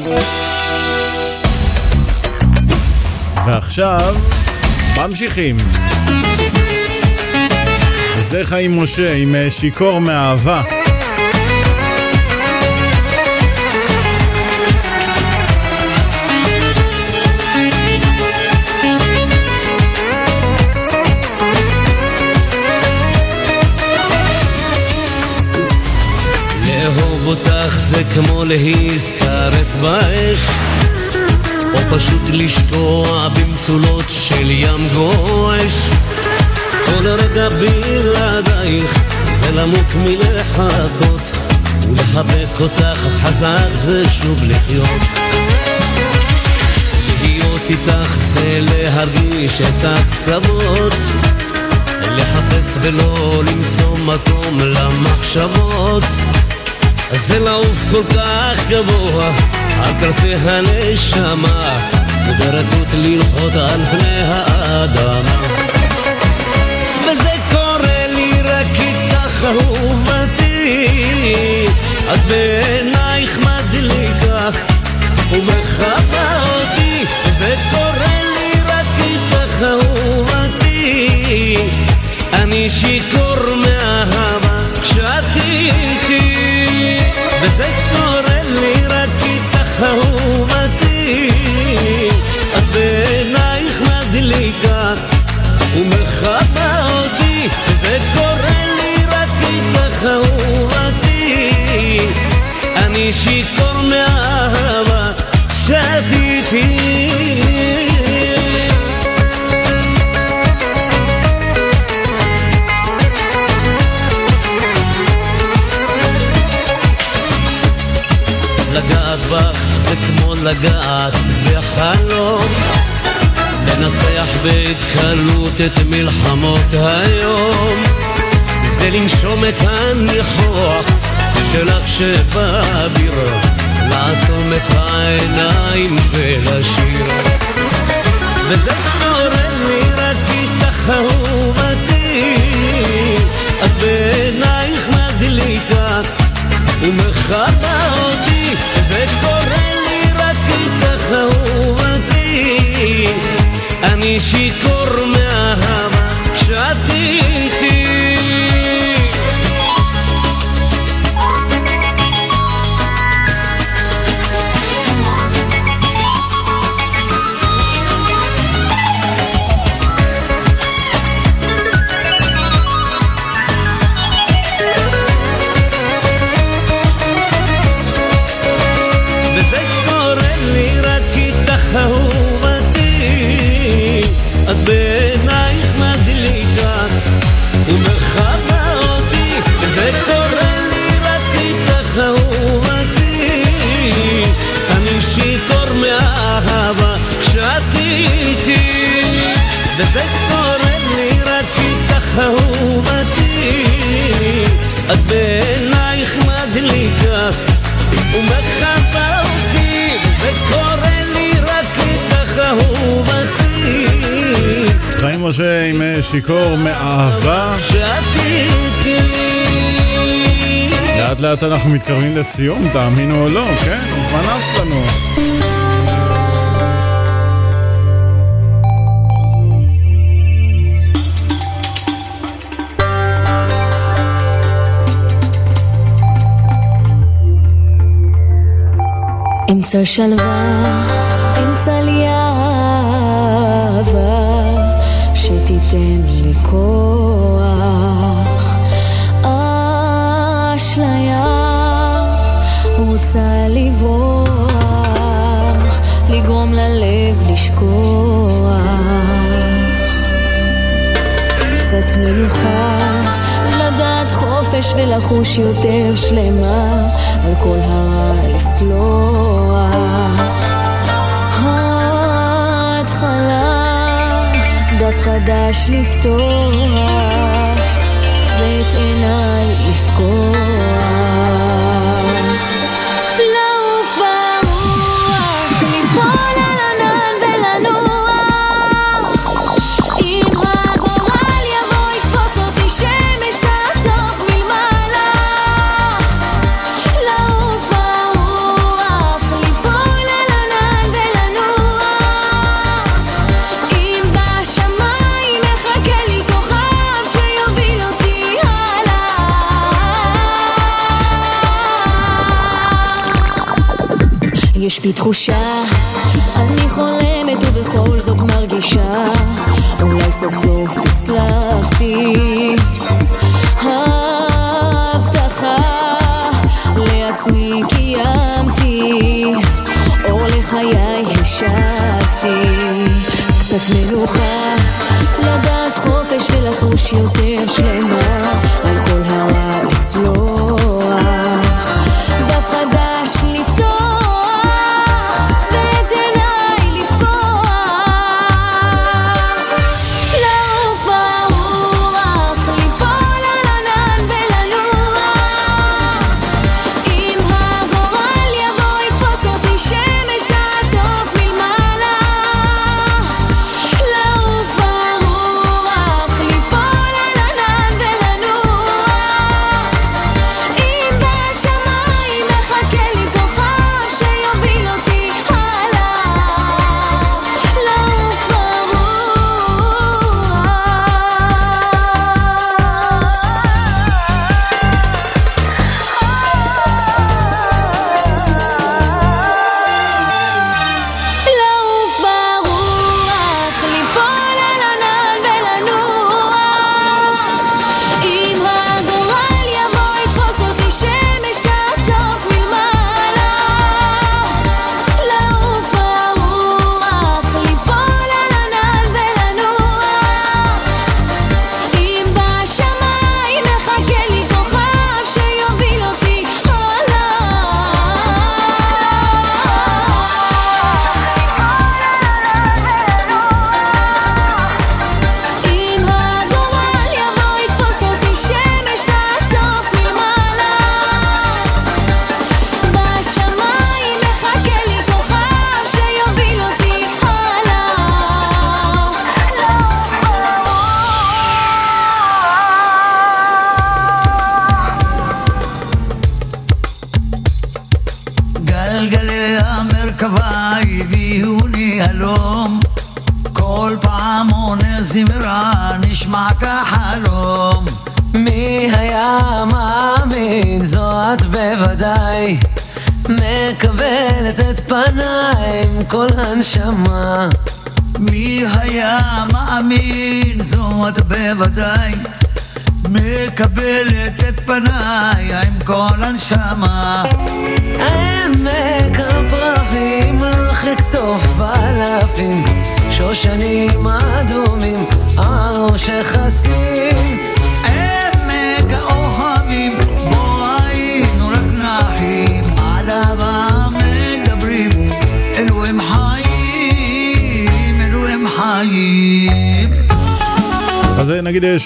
ועכשיו, ממשיכים. זה חיים משה עם אה, שיכור מאהבה. זה כמו להישרף באש או פשוט לשקוע במצולות של ים גועש. כל רגע בלעדייך זה למות מלחכות ולחבק אותך חזק זה שוב לחיות. להיות איתך זה להרגיש את הקצוות לחפש ולא למצוא מקום למחשבות זה לעוף כל כך גבוה על כנפי הנשמה וברכות ללחות על פני האדמה. וזה קורה לי רק איתך אהובתי. את בעינייך מדליקה ומכבה אותי. וזה קורה לי רק איתך אהובתי. אני שיכור איתי וזה את מלחמות היום. זה לנשום את הניחוח שלך שבאוויר לעצום את העיניים ולשיר. וזה קורה לי רק איתך אהובתי את בעינייך מדליקה ומכבה אותי. זה קורה לי רק איתך אהובתי אני שיכור מאהבה כשאת איתי. איתך משה עם אה, שיכור מאהבה. לאט לאט אנחנו מתקרבים לסיום, תאמינו או לא, כן? זמן עף לנו. אמצע שלווה, אמצע לי אהבה, שתיתן לי כוח. אשליה רוצה לברוח, לגרום ללב לשכוח. קצת מנוחה, לדעת חופש ולחוש יותר שלמה, על כל הרע לסלוח. דף חדש לפתוח, ואת עיניי לפקוח. יש בי תחושה, אני חולמת ובכל זאת מרגישה, אולי סוף סוף הצלחתי. הבטחה לעצמי קיימתי, אור לחיי השבתי. קצת מנוחה, לדעת חופש ולחוש יותר שלמה,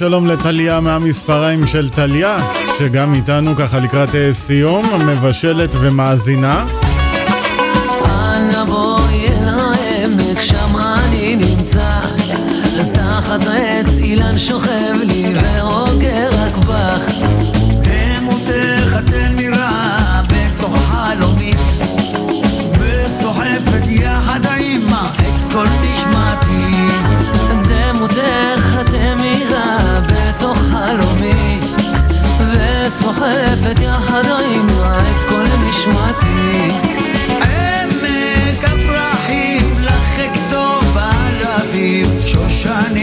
שלום לטליה מהמספריים של טליה, שגם איתנו ככה לקראת אה, סיום, מבשלת ומאזינה. shine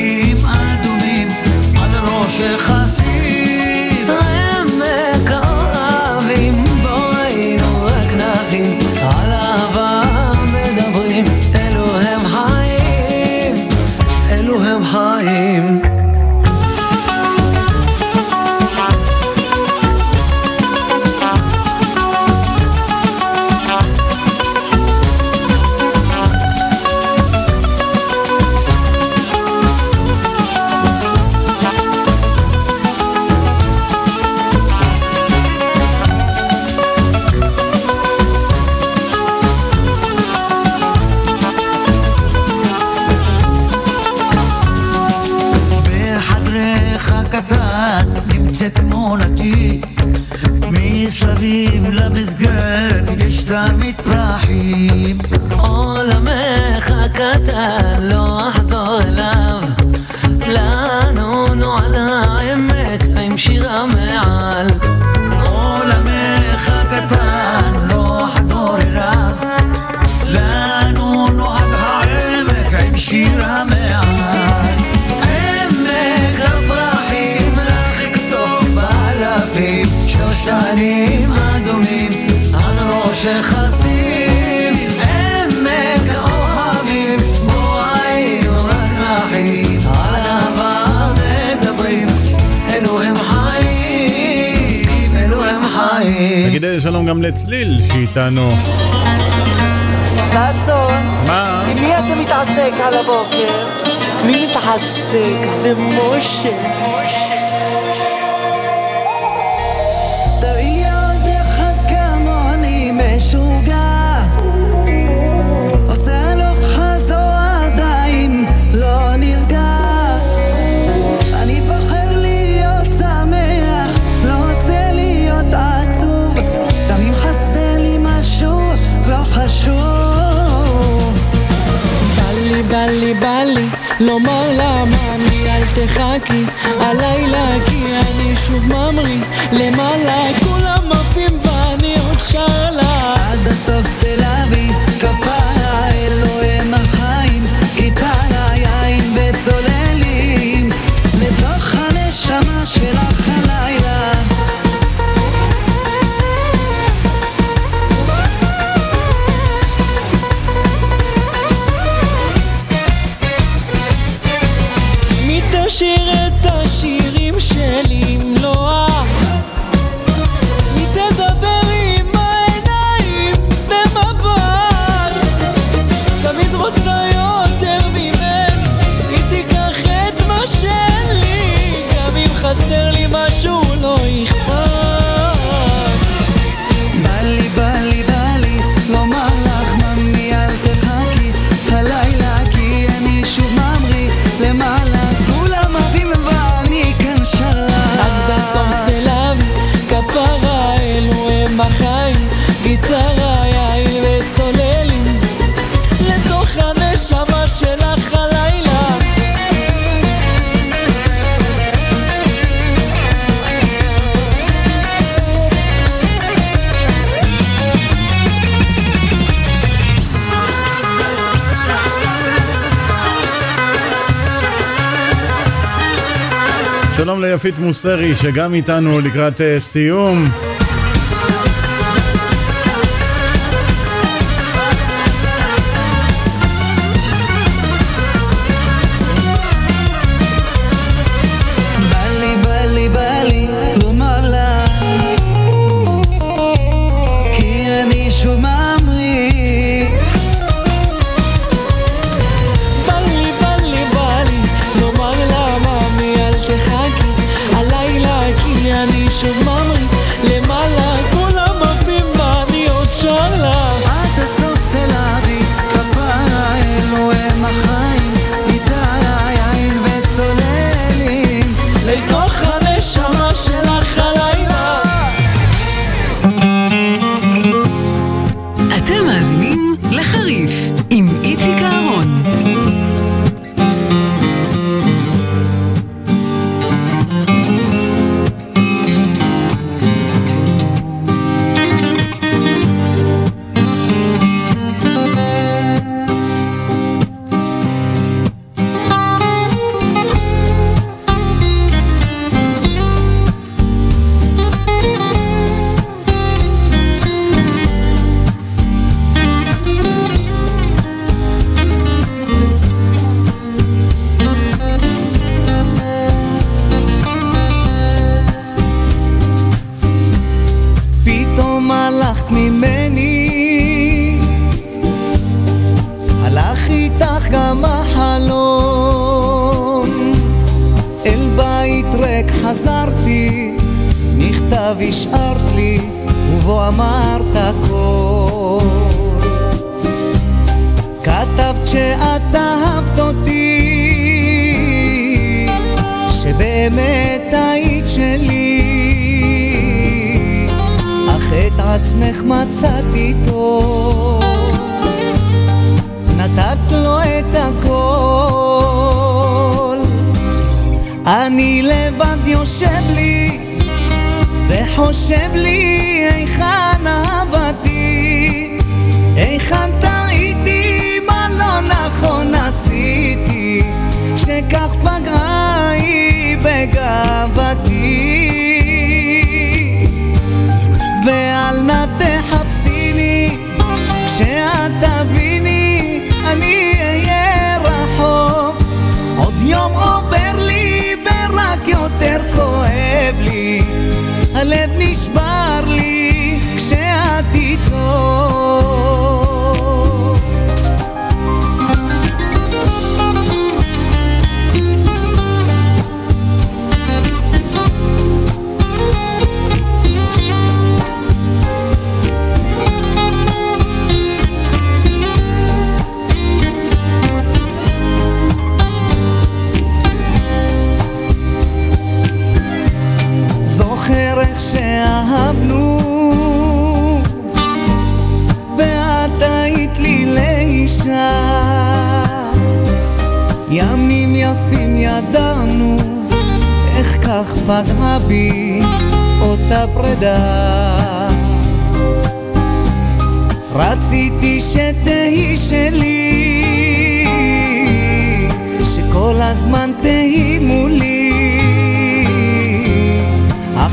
שלום ליפית מוסרי שגם איתנו לקראת אה, סיום.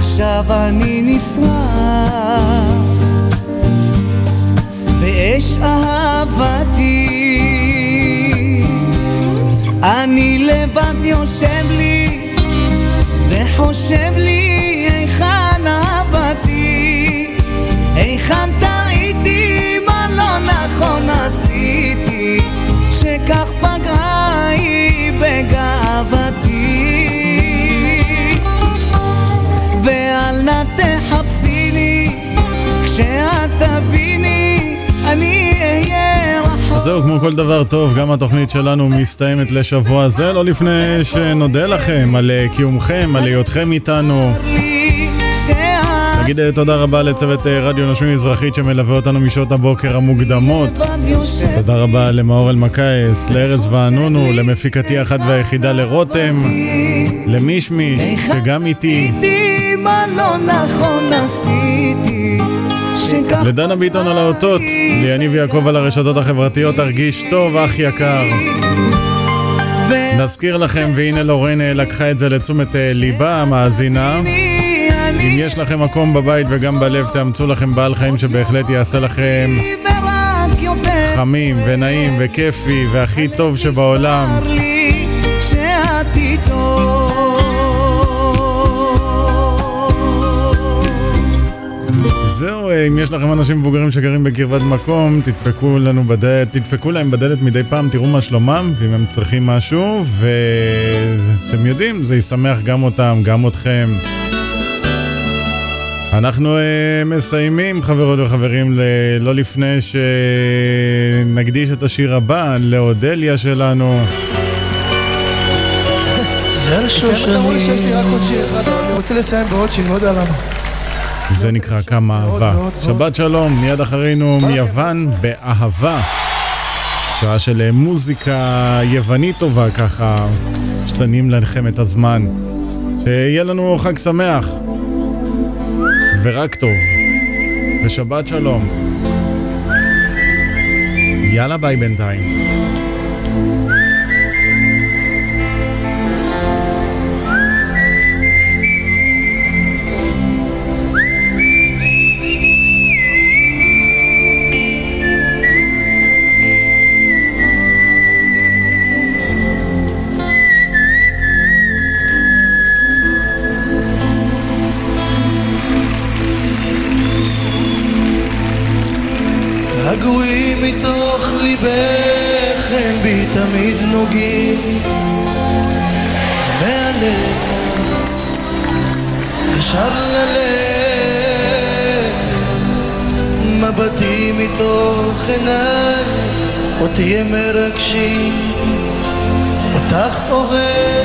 עכשיו אני נשרף. באש אהבתי. אני לבד יושב לי וחושב לי היכן אהבתי. היכן טעיתי מה לא נכון עשיתי. שכך פגעה היא בגאווה. כשאת תביני, אני אהיה רחוק. אז זהו, כמו כל דבר טוב, גם התוכנית שלנו מסתיימת לשבוע זה, לא לפני שנודה לכם על אה, קיומכם, על היותכם איתנו. נגיד אה, תודה רבה לצוות אה, רדיו נושמים מזרחית שמלווה אותנו משעות הבוקר המוקדמות. תודה רבה למאור אלמקייס, לארז וענונו, למפיקתי אחת והיחידה לרותם, למישמיש, שגם איתי. מה לא נכון עשיתי לדנה ביטון על האותות, ליניב יעקב על הרשתות החברתיות, תרגיש טוב, אח יקר. נזכיר לכם, והנה לורן אה, לקחה את זה לתשומת אה, ליבה, המאזינה. אם יש לכם מקום בבית וגם בלב, תאמצו לכם בעל חיים שבהחלט יעשה לכם חמים ונעים וכיפי והכי טוב שבעולם. אם יש לכם אנשים מבוגרים שגרים בקרבת מקום, תדפקו לנו בדלת, תדפקו להם בדלת מדי פעם, תראו מה שלומם, ואם הם צריכים משהו, ואתם יודעים, זה ישמח גם אותם, גם אתכם. אנחנו uh, מסיימים, חברות וחברים, ל- לא לפני שנקדיש את השיר הבא לאודליה שלנו. זה על אמרו לי שיש לי רק עוד שיר אחד, אבל אני רוצה לסיים בעוד שיר, לא יודע למה. זה נקרא כמה אהבה. שבת שלום, מיד אחרינו מיוון באהבה. שעה של אה, מוזיקה יוונית טובה ככה, שתנים לכם את הזמן. שיהיה לנו חג שמח. ורק טוב. ושבת שלום. יאללה ביי בינתיים. הגרועים מתוך ליבך הם בי תמיד נוגעים. מהלב ישר ללב מבטים מתוך עיניי אותי הם מרגשים. אותך אוהב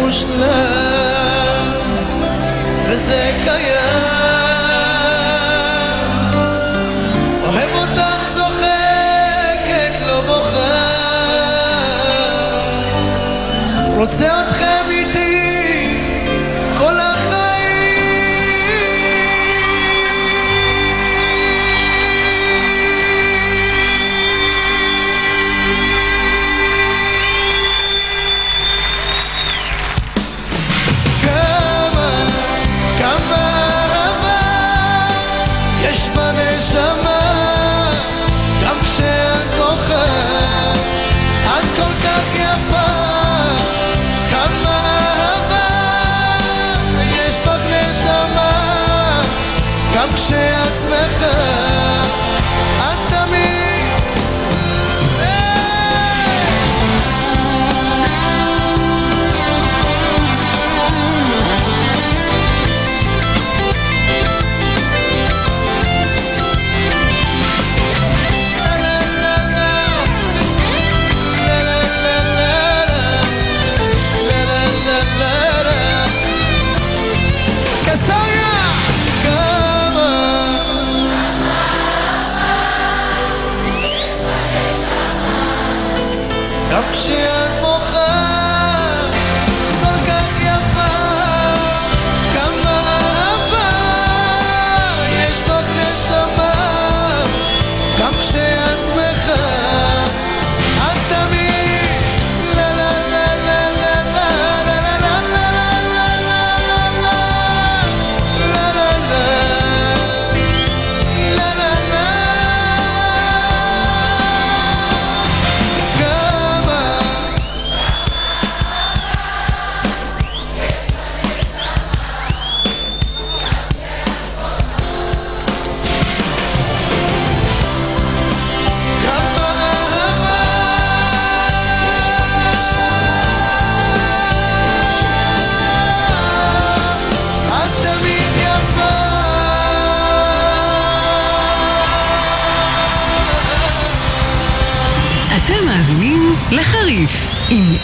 מושלם וזה קיים. אוהב אותך צוחקת לא בוכה. רוצה אתכם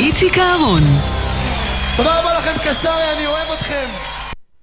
איציק אהרון. תודה רבה לכם, קיסריה, אני אוהב.